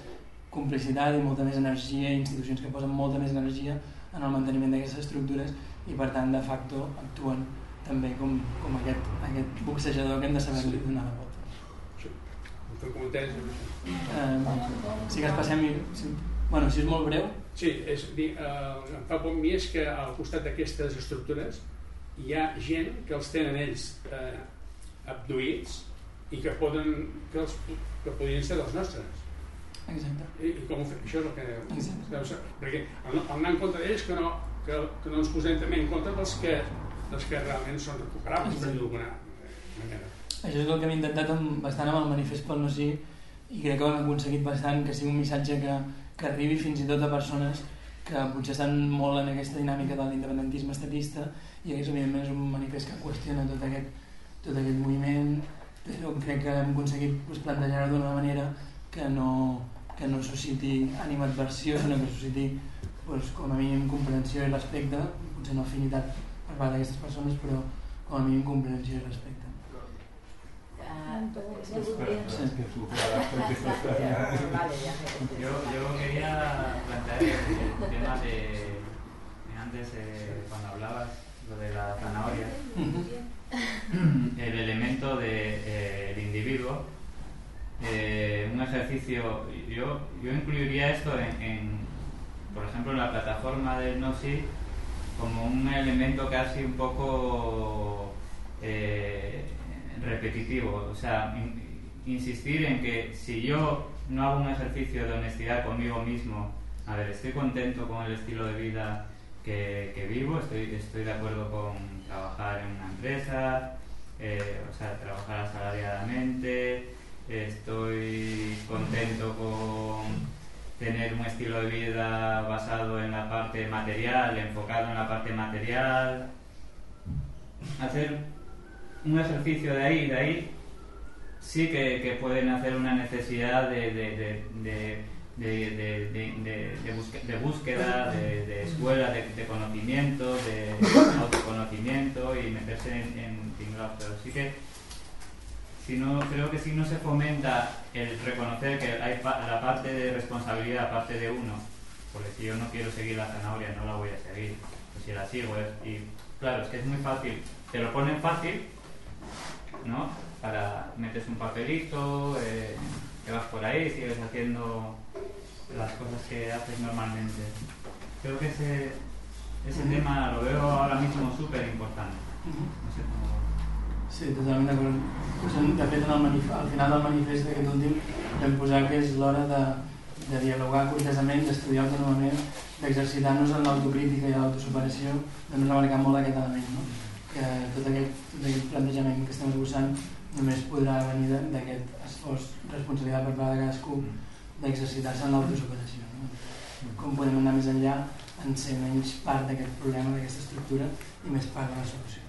complicitat i molta més energia, institucions que posen molta més energia en el manteniment d'aquestes estructures i per tant de facto actuen també com, com aquest, aquest boxejador que hem de saber-li donar la volta. Eh, sí que es passem... Si, bueno, si és molt breu... Sí, és dir, eh, em fa poc mi és que al costat d'aquestes estructures hi ha gent que els tenen ells eh, abduïts i que poden que, els, que podrien ser dels nostres Exacte. I, i com ho fem? Això és el que... Exacte. Perquè el, el anar en compte d'ells que no, que, que no ens posem també en compte dels que, dels que realment són recuperables per dir-ho manera. Això és el que hem intentat amb, bastant amb el manifest pel no sí i crec que ho hem aconseguit bastant que sigui un missatge que, que arribi fins i tot a persones que potser estan molt en aquesta dinàmica de l'independentisme estatista i és, evidentment és un manifest que qüestiona tot aquest, tot aquest moviment però crec que hem aconseguit pues, plantejar-ho d'una manera que no, que no susciti animadversió sinó que susciti pues, com a mínim comprensió i respecte potser no afinitat per part d'aquestes persones però com a mínim comprensió i respecte. Yo, yo quería plantear el, tema de antes eh, cuando hablabas lo de la zanahoria. El elemento del de, eh, individuo eh, un ejercicio yo, yo incluiría esto en, por ejemplo en la plataforma del NOSI como un elemento casi un poco repetitivo, o sea, insistir en que si yo no hago un ejercicio de honestidad conmigo mismo, a ver, estoy contento con el estilo de vida que, vivo, estoy, estoy de acuerdo con trabajar en una empresa, eh, o sea, trabajar asalariadamente, estoy contento con tener un estilo de vida basado en la parte material, enfocado en la parte material, hacer un ejercicio de ahí, de ahí, sí que, pueden hacer una necesidad de, de, de, de búsqueda, de, escuela, de, conocimiento, de autoconocimiento y meterse en, en Pero sí que si no, creo que si no se fomenta el reconocer que hay la parte de responsabilidad, aparte de uno, porque si yo no quiero seguir la zanahoria, no la voy a seguir, pues si la sigo, y claro, es que es muy fácil, te lo ponen fácil ¿no? Para metes un papelito, eh, te vas por ahí, sigues haciendo las cosas que haces normalmente. Creo que ese, ese tema lo veo ahora mismo súper importante. No sé cómo... Sí, totalment d'acord. De fet, en el al final del manifest d'aquest últim vam posar que és l'hora de, de dialogar cortesament, d'estudiar autònomament, d'exercitar-nos en l'autocrítica i l'autosuperació, vam remarcar molt aquest element. No? que tot aquest, aquest plantejament que estem esbossant només podrà venir d'aquest esforç responsabilitat per part de cadascú d'exercitar-se en l'autosuperació. No? Com podem anar més enllà en ser menys part d'aquest problema, d'aquesta estructura i més part de la solució.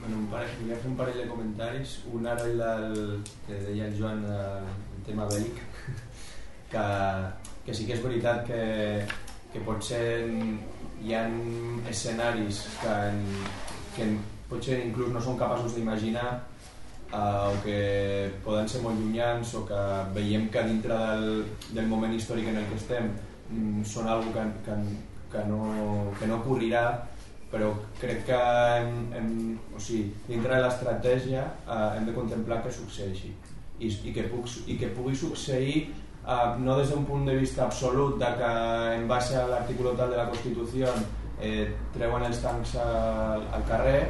Bueno, un parell, volia fer un parell de comentaris. Un ara el que deia el Joan el tema bèl·lic, que, que sí que és veritat que, que potser hi ha escenaris que, en, que en, potser inclús no són capaços d'imaginar uh, o que poden ser molt llunyans o que veiem que dintre del, del moment històric en el que estem mm, són algo que, que, que, no, que no ocorrirà però crec que hem, hem, o sigui, dintre de l'estratègia uh, hem de contemplar que succeeixi i, i, que, puc, i que pugui succeir uh, no des d'un punt de vista absolut de que en base a l'article tal de la Constitució eh, treuen els tancs al, al carrer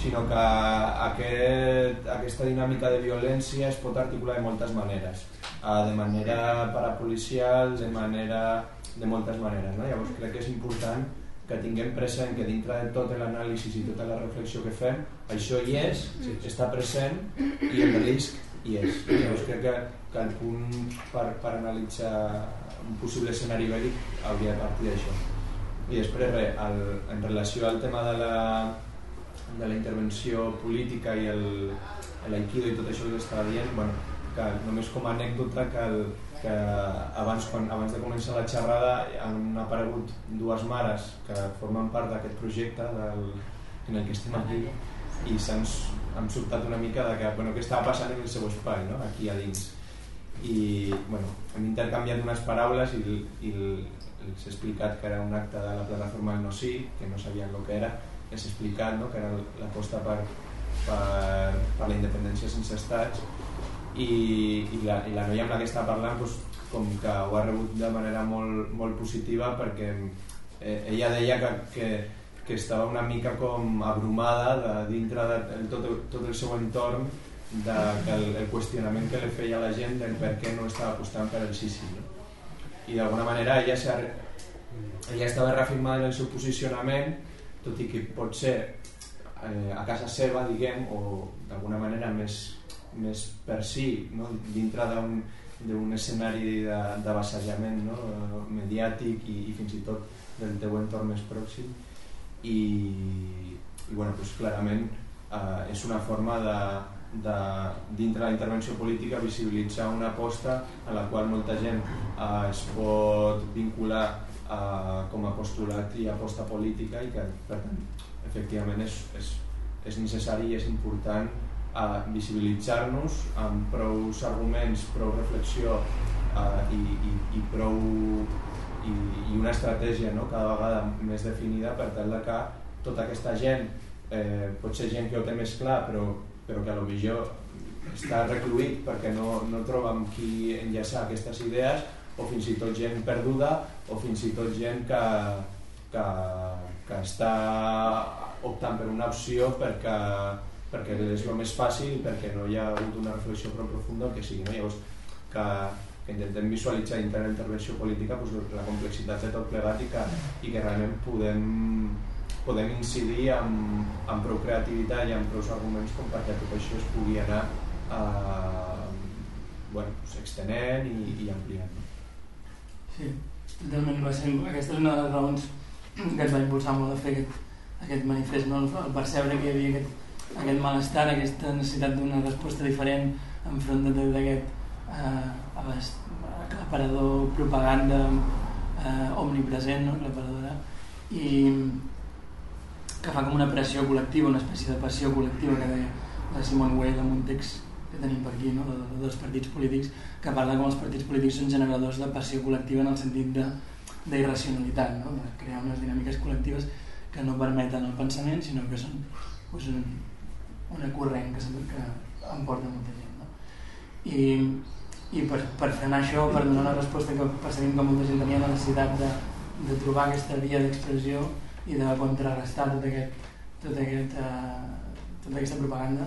sinó que aquest, aquesta dinàmica de violència es pot articular de moltes maneres uh, de manera parapolicial de manera de moltes maneres no? llavors crec que és important que tinguem present que dintre de tot l'anàlisi i tota la reflexió que fem això hi és, està present i el risc hi és llavors crec que que el punt per, per analitzar un possible escenari bèl·lic hauria de partir d'això. I després, res, el, en relació al tema de la, de la intervenció política i l'aikido i tot això que estava dient, bueno, que només com a anècdota que, el, que abans, quan, abans de començar la xerrada han aparegut dues mares que formen part d'aquest projecte del, en el que estem aquí i s'han sobtat una mica de que, bueno, què estava passant en el seu espai, no? aquí a dins. I bueno, hem intercanviat unes paraules i, i els he explicat que era un acte de la plataforma del No Sí, que no sabien el que era, els he explicat no, que era l'aposta per, per, per la independència sense estats i, i, la, i la noia amb la que està parlant doncs, com que ho ha rebut de manera molt, molt positiva perquè eh, ella deia que, que, que estava una mica com abrumada de, dintre de, de tot, tot el seu entorn de, que el, el qüestionament que li feia la gent del per què no estava apostant per el sí no? i d'alguna manera ella, ella estava reafirmada en el seu posicionament tot i que pot ser eh, a casa seva diguem o d'alguna manera més, més per si no? dintre d'un escenari d'avassallament no? mediàtic i, i fins i tot del teu entorn més pròxim i, i bueno, pues, clarament eh, és una forma de, de, dintre la intervenció política visibilitzar una aposta en la qual molta gent eh, es pot vincular eh, com a postulat i aposta política i que per tant efectivament és, és, és necessari i és important eh, visibilitzar-nos amb prou arguments, prou reflexió eh, i, i, i prou i, i una estratègia no? cada vegada més definida per tal de que tota aquesta gent eh, pot ser gent que ho té més clar però, però que potser està recluït perquè no, no troba amb qui enllaçar aquestes idees o fins i tot gent perduda o fins i tot gent que, que, que està optant per una opció perquè, perquè és el més fàcil perquè no hi ha hagut una reflexió prou profunda o que sigui. No? Llavors, que, que intentem visualitzar dintre la intervenció política pues, la complexitat de tot plegat i que, i que realment podem, podem incidir amb, amb prou creativitat i amb prou arguments com perquè tot això es pugui anar eh, bueno, pues, extenent i, i ampliant. Sí, totalment. Va ser, aquesta és una de les raons que ens va impulsar molt a fer aquest, aquest manifest, no? el percebre que hi havia aquest, aquest malestar, aquesta necessitat d'una resposta diferent enfront de aquest eh, aclaparador propaganda eh, omnipresent, no? aclaparadora, i que fa com una pressió col·lectiva, una espècie de passió col·lectiva que deia la Simone Weil en un text que tenim per aquí, no? de, de, dels partits polítics, que parla com els partits polítics són generadors de passió col·lectiva en el sentit d'irracionalitat, no? de crear unes dinàmiques col·lectives que no permeten el pensament, sinó que són pues, un, una corrent que, que emporta molta gent. No? I, i per, per frenar això, per donar una resposta que percebim que molta gent tenia la necessitat de, de trobar aquesta via d'expressió i de contrarrestar tot aquest, tot aquest, uh, tota aquesta propaganda,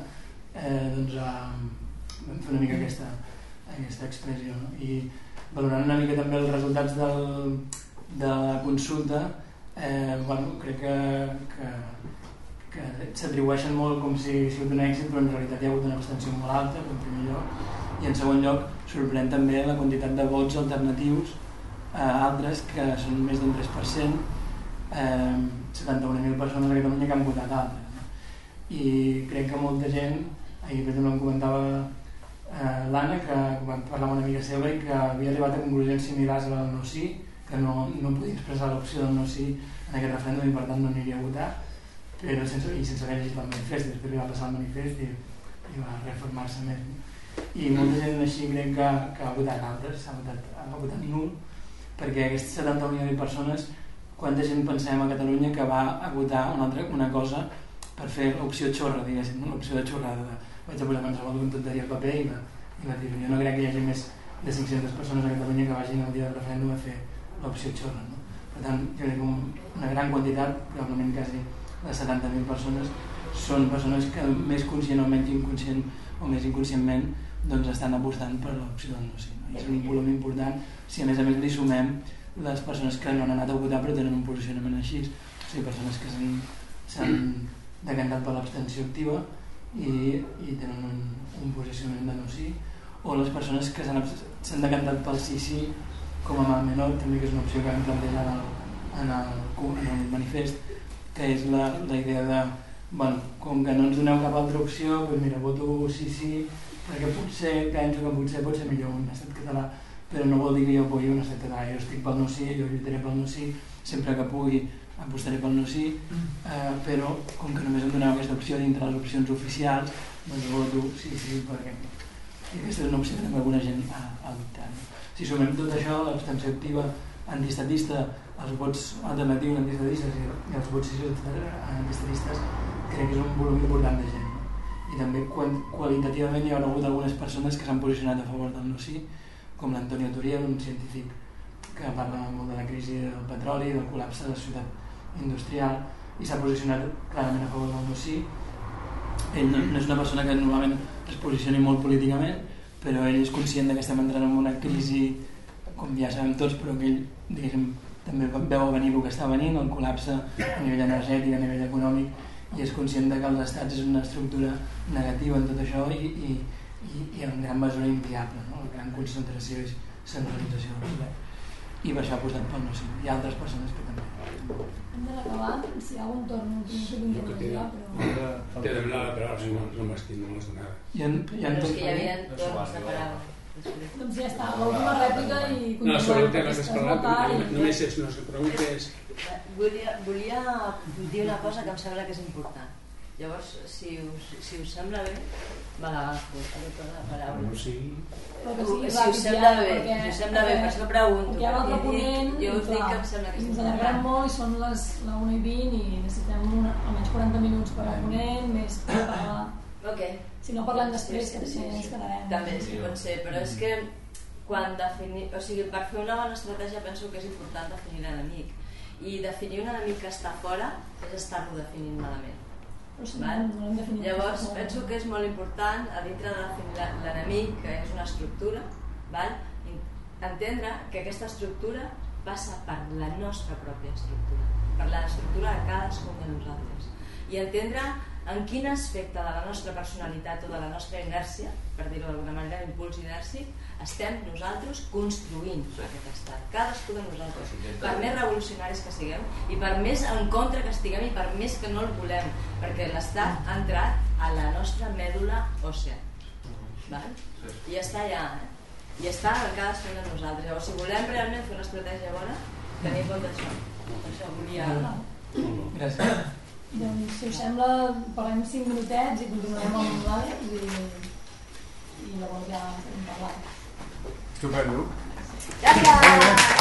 eh, doncs uh, vam fer una mica aquesta, aquesta expressió. No? I valorant una mica també els resultats del, de la consulta, eh, bueno, crec que, que, que s'atribueixen molt com si ha sigut un èxit, però en realitat hi ha hagut una abstenció molt alta, en primer lloc, i en segon lloc sorprèn també la quantitat de vots alternatius a altres que són més d'un 3%, eh, 71.000 persones a Catalunya que han votat altres. No? I crec que molta gent, ahir per exemple em comentava eh, l'Anna, que va parlar amb una amiga seva i que havia arribat a conclusions similars a la del no sí, que no, no podia expressar l'opció del no sí en aquest referèndum i per tant no aniria a votar però sense, i sense haver llegit el manifest després li va passar el manifest i, i va reformar-se més i molta gent així crec que, que ha votat altres s'ha votat, ha votat nul perquè aquestes 71.000 persones quanta gent pensem a Catalunya que va a votar una, altra, una cosa per fer l'opció xorra diguéssim, l'opció de xorrada de, vaig a posar qualsevol tonteria al paper i va, i va dir jo no crec que hi hagi més de 500 persones a Catalunya que vagin el dia del referèndum a fer l'opció xorra. No? Per tant, jo crec que una gran quantitat, probablement quasi de 70.000 persones, són persones que més conscient o menys inconscient o més inconscientment doncs estan apostant per l'opció del no sí. No? És un volum important si a més a més li sumem les persones que no han anat a votar però tenen un posicionament així, o sigui, persones que s'han decantat per l'abstenció activa i, i tenen un, un posicionament de no sí, o les persones que s'han decantat pel sí sí com a mal menor, també que és una opció que vam plantejar en el, en el, en el manifest, que és la, la idea de, bueno, com que no ens doneu cap altra opció, doncs mira, voto sí, sí, perquè potser penso que potser pot ser millor un estat català, però no vol dir que jo pugui un estat català, jo estic pel no sí, jo lluitaré pel no sí, sempre que pugui apostaré pel no sí, eh, però com que només em doneu aquesta opció dintre les opcions oficials, doncs voto sí, sí, perquè i aquesta és una opció que també alguna gent ha, ha adoptat. Si sumem tot això, l'abstenció activa antiestatista, els vots alternatius antiestatistes i els vots antiestatistes, crec que és un volum important de gent. I també qualitativament hi ha hagut algunes persones que s'han posicionat a favor del no sí, com l'Antonio Turiel, un científic que parla molt de la crisi del petroli, del col·lapse de la ciutat industrial, i s'ha posicionat clarament a favor del no sí. Ell no, no és una persona que normalment es posicioni molt políticament, però ell és conscient que estem entrant en una crisi com ja sabem tots però que ell diguéssim, també veu venir el que està venint el col·lapse a nivell energètic, a nivell econòmic i és conscient de que els estats és una estructura negativa en tot això i, i, i, i en gran mesura inviable no? la gran concentració i centralització del poder i baixar al costat pel no sí. Hi ha altres persones que també. Hem acabant, si hi ha algun torn, no sé com ja, però... Té de la paraula, si no, no m'estic, no m'has donat. Hi ha, hi ha però és que hi havia torns de paraula. Doncs ja està, l'última rèplica i No, sobre el tema que has parlat, només és, no sé, pregunta és... Volia, volia dir una cosa que em sembla que és important. Llavors, si us, si us sembla bé, me l'agafo, la paraula. No, sí. Però que sigui si us sembla bé, perquè, si us sembla bé, per això pregunto. Hi ha l'altre ponent, jo us dic que em sembla que és important. Ens allargarem molt i són les la 1 i 20 i necessitem una, almenys 40 minuts per a ponent, més per parlar. Ok. Si no parlem després, que després ens quedarem. També, sí, pot ser, però és que quan definir, o sigui, per fer una bona estratègia penso que és important definir l'enemic i definir un enemic que està fora és estar-lo definint malament però si val? no, no llavors penso que és molt important a dintre de definir l'enemic que és una estructura val? entendre que aquesta estructura passa per la nostra pròpia estructura per l'estructura de cadascun de nosaltres i entendre en quin aspecte de la nostra personalitat o de la nostra inèrcia, per dir-ho d'alguna manera, impuls inèrcic, estem nosaltres construint aquest estat, cadascú de nosaltres, per més revolucionaris que siguem i per més en contra que estiguem i per més que no el volem, perquè l'estat ha entrat a la nostra mèdula òssea. Val? I està allà, eh? i està en cadascú de nosaltres. Llavors, si volem realment fer una estratègia bona, tenim compte això. Per això volia... Gràcies. Doncs, si us sembla, parlem 5 minutets i continuarem amb l'Àlex i, i llavors ja estem parlant. Estupendo. Gràcies!